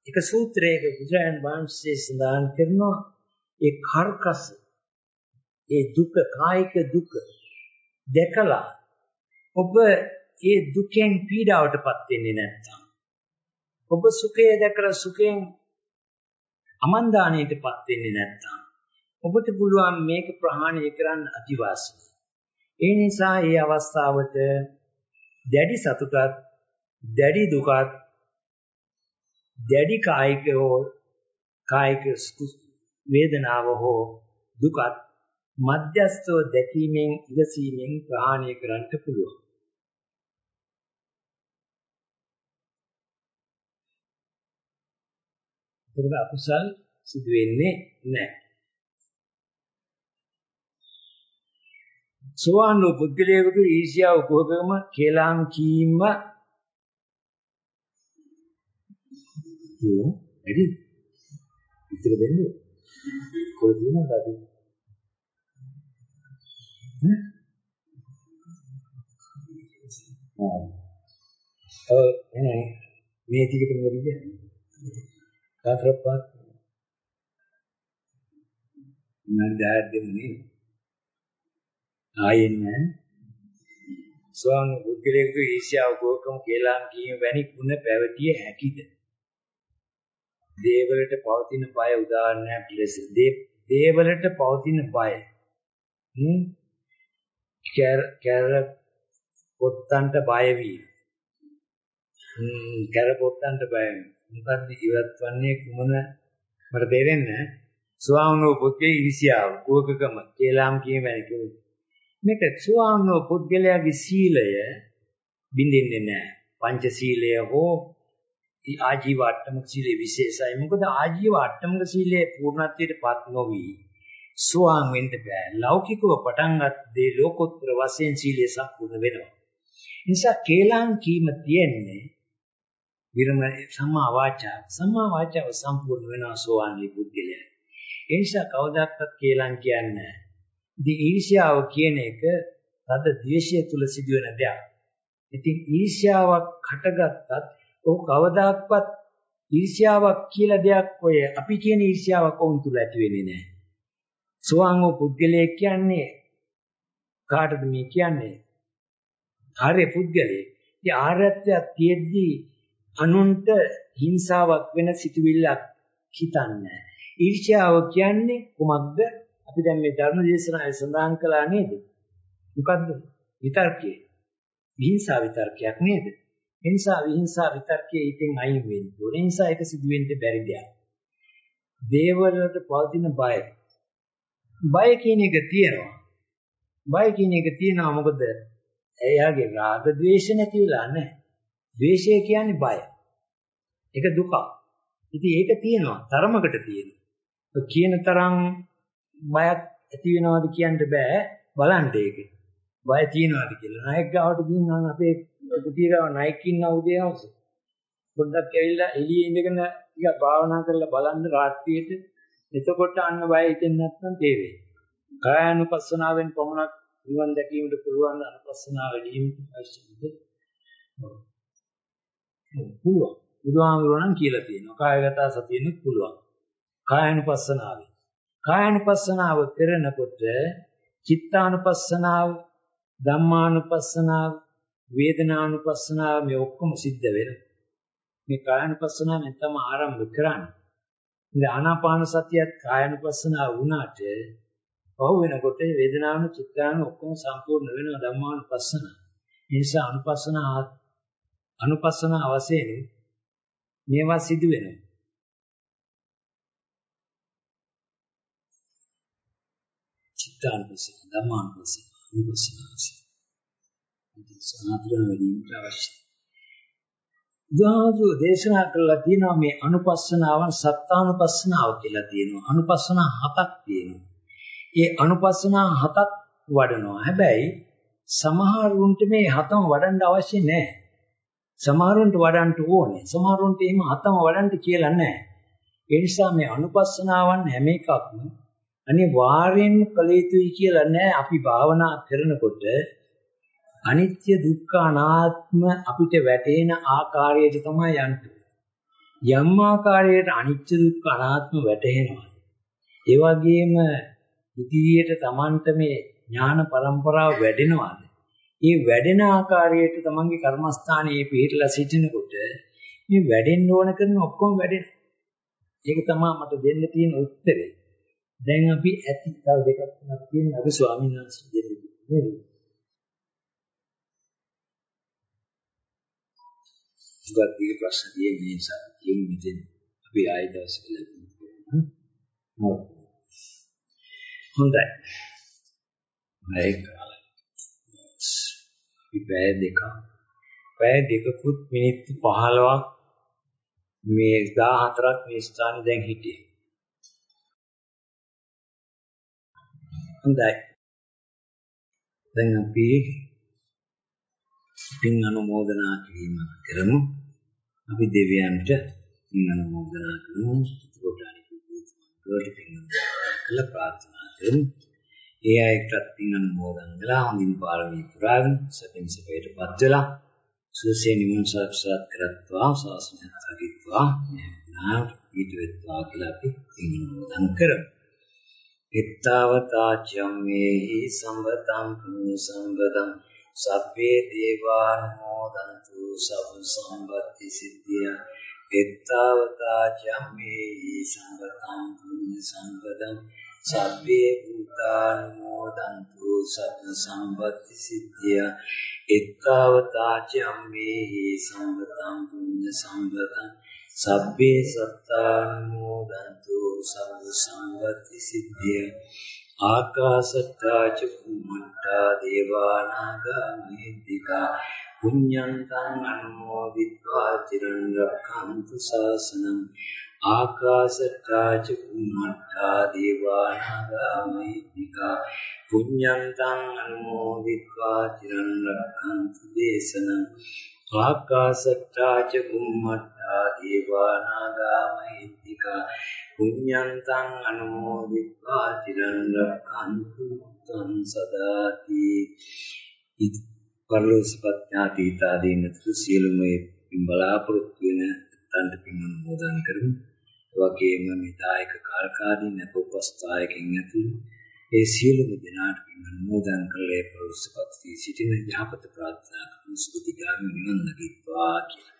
එක සූත්‍රයක බුදුරජාන් වහන්සේ සඳහන් කරනවා ඒ කර්කස ඒ දුක කායික දුක දැකලා ඔබ ඒ දුකෙන් පීඩාවටපත් වෙන්නේ නැත්තම් ඔබ සුඛය දැකලා සුඛයෙන් අමන්දානයටපත් වෙන්නේ නැත්තම් ඔබට පුළුවන් මේක ප්‍රහාණය කරන්න අදිවාසී. ඒ නිසා මේ අවස්ථාවට දැඩි සතුටක් දැඩි දුකක් දැඩි කායික හෝ කායික වේදනාව හෝ දුකත් මධ්‍යස්තව දැකීමෙන් ඉවසීමෙන් ප්‍රහාණය කරන්න පුළුවන්. එතකොට අකුසල් සිදු වෙන්නේ නැහැ. සෝවාන් වූ පුද්ගලයෙකුට ඊර්ෂ්‍යාව උපෝගම කේලාම් කීම යෝ එදි ඉතින් දෙන්නේ කොහෙද තියෙනවද අපි ඈ ඔව් එනේ මේ ටිකට මොකද කියන්නේ කාතරප්පත් නෑ දැද්දෙන්නේ ආයෙත් නෑ ස්වාමි බුද්ධලේක ඊර්ෂ්‍යාව ගෝකම් කියලා කීම වැනි ගුණ පැවතිය හැකිද දේවලට පවතින බය උදාහරණයක් ලෙස දේවලට පවතින බය හ්ම් කැර පොත්තන්ට බය වී හ්ම් කැර පොත්තන්ට බය මොකද්ද ඉවත් වන්නේ කුමන? මට තේරෙන්නේ ස්වාමනෝ පුද්ගලයේ ඊර්ෂ්‍යාව කෝකකම කේලාම් කියන වැනි කිව්වේ මේක ස්වාමනෝ පුද්ගලයාගේ සීලය බින්දින්නේ නැහැ. පංච සීලය හෝ ආජීව අට්ටමක සීලය විශේෂයි. මොකද ආජීව අට්ටමක සීලය පූර්ණත්වයට පත් නොවි ස්වාම් වෙන්න බෑ. ලෞකිකව පටන් ගත් දේ ලෝකෝත්තර වශයෙන් සීලය සම්පූර්ණ වෙනවා. නිසා කේලාම් කීම තියෙන්නේ විරම සම්මා වාචා. සම්මා වාචාව සම්පූර්ණ වෙනවා සෝවාන්ලි පුද්ගලයා. ඒ නිසා කවදාවත් කේලම් කියන්නේ ඉතින් ඊර්ෂ්‍යාව කියන එක තද ද්වේෂය තුල සිදුවෙන දෙයක්. ඉතින් ඊර්ෂ්‍යාවක් හටගත්තත් ඔහු කවදාක්වත් ඊර්ෂ්‍යාවක් කියලා දෙයක් ඔය අපි කියන ඊර්ෂ්‍යාවක් ඔවුන් තුල ඇති වෙන්නේ නැහැ. සෝවාන් වූ පුද්ගලයෙක් කියන්නේ කාටද මේ කියන්නේ? ආර්ය පුද්ගලයෙක්. ඉතින් ආර්යත්වයක් තියෙද්දී අනුන්ට හිංසාවක් වෙන සිතුවිල්ලක් හිතන්නේ ඊර්ෂ්‍යාව කියන්නේ කුමක්ද? අපි දැන් මේ ධර්ම දේශනාවේ සඳහන් කළා නේද? මොකද්ද? විතර්කය. විහිංසා විතර්කයක් නේද? ඒ නිසා විහිංසා විතර්කයේ ඉතින් අයින් වෙන්න ඕනේ. ඒ නිසා ඒක සිදු වෙන්න බැරි දෙයක්. දේවලට පවතින බය. බය කියන එක තියෙනවා. බය කියන එක තියෙනවා මොකද? එයාගේ රාග ద్వේෂ නැතිලා නැහැ. ද්වේෂය කියන්නේ බය. ඒක දුක. ඉතින් ඒක තියෙනවා. තරමකට තියෙනවා. කියන තරම් බයක් ඇති වෙනවද කියන්න බෑ. බලන්න ඒක. බය තියනවාද කියලා. නායක ගාවට ගිහින් නම් අපේ කුටිය ගාව නායක ඉන්න උදේ හවස. පොඩ්ඩක් ඇවිල්ලා එළියේ ඉඳගෙන ටිකක් භාවනා කරලා බලන්න රාත්‍රියේට එතකොට අන්න බය හිතෙන්නේ නැත්නම් තේරෙයි. කායानुපස්සනාවෙන් පමණක් නිවන් දැකීමට පුළුවන් අනුපස්සනාව වැඩිම අවශ්‍යද? පුළුවන්. බුදුහාමුදුරුවෝ නම් කියලා තියෙනවා. කායගත සතියෙනුත් පුළුවන්. කායानुපස්සනාවෙන්. කායानुපස්සනාව කරනකොට චිත්තානුපස්සනාව, ධම්මානුපස්සනාව, වේදනානුපස්සනාව මේ ඔක්කොම සිද්ධ වෙනවා. මේ කායानुපස්සනාවෙන් තමයි ආරම්භ කරන්නේ. ඉතින් ආනාපාන සතියත් කායानुපස්සනාව වුණාට පහු වෙනකොට වේදනාවන චිත්තාන ඔක්කොම සම්පූර්ණ වෙනවා ධම්මානුපස්සනාව. ඒ නිසා අනුපස්සනාව අනුපස්සනාව වශයෙන් මේවා සිදු වෙනවා. චිත්තානුපස්සන, ධම්මානුපස්සන, අනුපස්සනාව. ඉතින් සනාතන වෙනින්ට අවශ්‍යයි. බුදුහාමුදුරෝ දේශනා කළා තියෙනවා මේ අනුපස්සනාවන් සත්තානුපස්සනාව කියලා තියෙනවා. අනුපස්සනා හතක් තියෙනවා. ඒ අනුපස්සනා හතක් වඩනවා. හැබැයි සමහරුන්ට මේ හතම වඩන්න අවශ්‍ය නැහැ. සමහරුන්ට වඩන්න ඕනේ. සමහරුන්ට එහෙම හතම වඩන්න කියලා නැහැ. ඒ නිසා මේ අනුපස්සනාවන් හැම එකක්ම අනිවාර්යෙන්ම කළ යුතුයි කියලා නැහැ. අපි භාවනා කරනකොට අනිත්‍ය දුක්ඛ අනාත්ම අපිට වැටෙන ආකාරයට තමයි යන්නේ. යම් ආකාරයකට අනිත්‍ය දුක්ඛ අනාත්ම වැටහෙනවා. ඒ වගේම ඉදිරියට Tamanට මේ ඥාන પરම්පරාව වැඩෙනවාද? ඒ වැඩෙන ආකාරයට Tamanගේ කර්මස්ථානයේ පිහිටලා සිටිනකොට මේ වැඩෙන්න ඕන කරන ඔක්කොම වැඩෙන. ඒක තමයි මට දෙන්න තියෙන උත්තරේ. දැන් අපි ඇති තව දෙකක් තුනක් තියෙනවා අපි ස්වාමීන් වහන්සේ දෙන්නේ. නේද? සුගතියේ ප්‍රශ්න දෙන්නේ නිසා කියමු මෙතෙන් අපි ආයෙ දවසක ලැබුණා. හොඳයි. ඒක පැය දෙකක් පැය දෙකකුත් මිනිත්තු 15ක් මේ 14ක් මේ ස්ථානේ දැන් හිටියේ හොඳයි දැන් අපි පින් අනුමෝදනා කිරීම කරමු. අපි දෙවියන්ට පින් අනුමෝදනා කරමු. එතකොට අනිත් වලට පින් කළ ප්‍රාර්ථනා කරමු. ඒ අයටත් පින් අනුමෝදන් වෙලා හොඳින් පාරමී පුරාගෙන සතින් සපේටපත් වෙලා සුවසේ නිවන සාක්ෂාත් කරත්වා ශාසනයත් රකිත්වා නාම ඊට වෙත්වා කියලා අපි පින් අනුමෝදන් කරමු. ittavata cammehi sambatam punya sambadam sabbhe devanumodantu sabba sambatti siddhya ittavata cammehi sambatam punya sambadam sabbhe bhutanumodantu sabba sambatti siddhya ittavata cammehi sambatam punya sambadam සබ්බේ සත්තානුමෝදන්තු සබ්බ සංගති සිද්ධිය. ආකාශත්තා ච කුම්මට්ටා දේවානාග මහිද්దికා. පුඤ්ඤන්තං අනුමෝදිत्वा චිරන් රක්ඛන්තු ශාසනං ආකාශත්තා ච කුම්මට්ටා දේවානාග මහිද්దికා. පුඤ්ඤන්තං අනුමෝදිत्वा චිරන් රක්ඛන්තු දේශනං. ආකාශට්ටා ච බුම්මට්ටා දීවානාගා මහිත්‍තිකා පුඤ්ඤන්තං අනුමෝදිත්වා චිරන් රක්ඛන්තු තං සදාති පරලෝසපත්‍යාතීතාදීනතු සියලුම පින් බලාපොරොත්තු වෙන තන්ට පින් අනුමෝදන් කරමු. වගේම මේ දායක කාර්කාදීන උපස්ථායකින් ඇතුළු ඒ සියලුම දෙනාට නමෝදන් කරලා පෞරුෂපත් වී සිටින යහපත ප්‍රාර්ථනා කරන සුභිගාමි නිවන් දකිවා කියලා.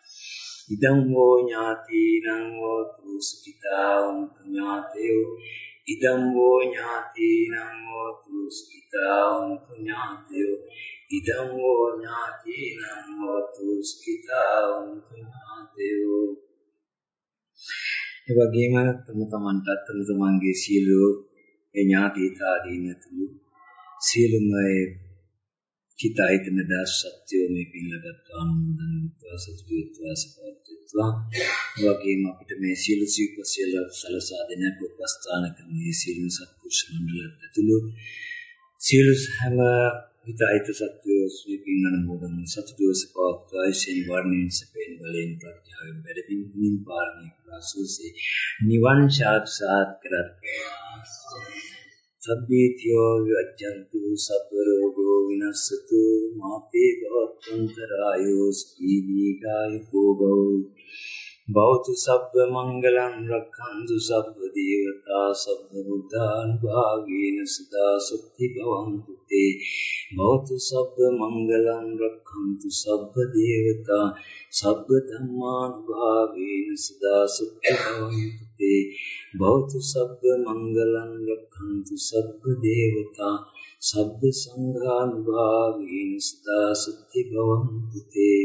ඉදං හෝ ඥාතිනං හෝතු සුඛිතා උන්තුඤාතයෝ ඉදං හෝ ඥාතිනං හෝතු සුඛිතා උන්තුඤාතයෝ ඉදං හෝ ඥාතිනං හෝතු සුඛිතා උන්තුඤාතයෝ එවැගේම තම තමන්ටත් තම තමන්ගේ සියලු ඥාතිතාදීන් ඇතුළු සියලුම චිත හිතන දාස් සත්‍යෝ මේ පින් ලබත් ආනන්දන් විශ්වාස විශ්වාස පවත්වා වගේම අපිට මේ සීල සීපසීල සලසා දෙන උපස්ථාන කරන මේ සීල සත්පුරුෂ මණ්ඩලයට ඇතුළු සීල හැම හිතයිත සත්‍යෝ මේ පින් අනුමෝදන් සතුටුවස පවත්වා. ශේන වර්ණින් සපේන බලෙන් ප්‍රත්‍යාවෙන් වැඩිමින් නින් පාරමී ප්‍රාසුසේ නිවන් සාක්ෂාත් කරත්වා සබ්බීතියෝ විවජ්ජන්තු සබ්බ රෝගෝ විනස්සතු මාතේ භවත්තරායෝ ස්කීදීගාය කෝබෝ භවතු සබ්බ මංගලං රක්ඛන්තු සබ්බ දේවතා සබ්බ බුද්ධාන් භාගේන සදා සුක්ති භවන්තු තේ. භවතු සබ්බ මංගලං රක්ඛන්තු සබ්බ දේවතා සබ්බ ධම්මාන් භාගේන සදා සුක්ති භවන්තු තේ. භවතු සබ්බ මංගලං රක්ඛන්තු සබ්බ දේවතා සබ්බ සංඝාන් භාගේන සදා සුක්ති භවන්තු තේ.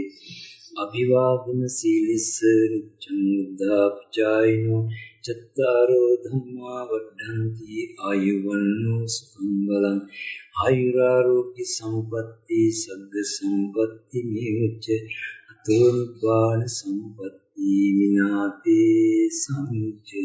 අභිවාදන සීලිස්ස නිච්ඡං උද්ධාපචායිනෝ චත්තාරෝ ධම්මා වඩ්ඩಂತಿ ආයුවන්නෝ සුඛං බලං ආයුරාෝග්‍ය සම්පatti සග්ග සම්පatti මේවච අතෝ නිපාන සම්පatti විනාතේ සම්චති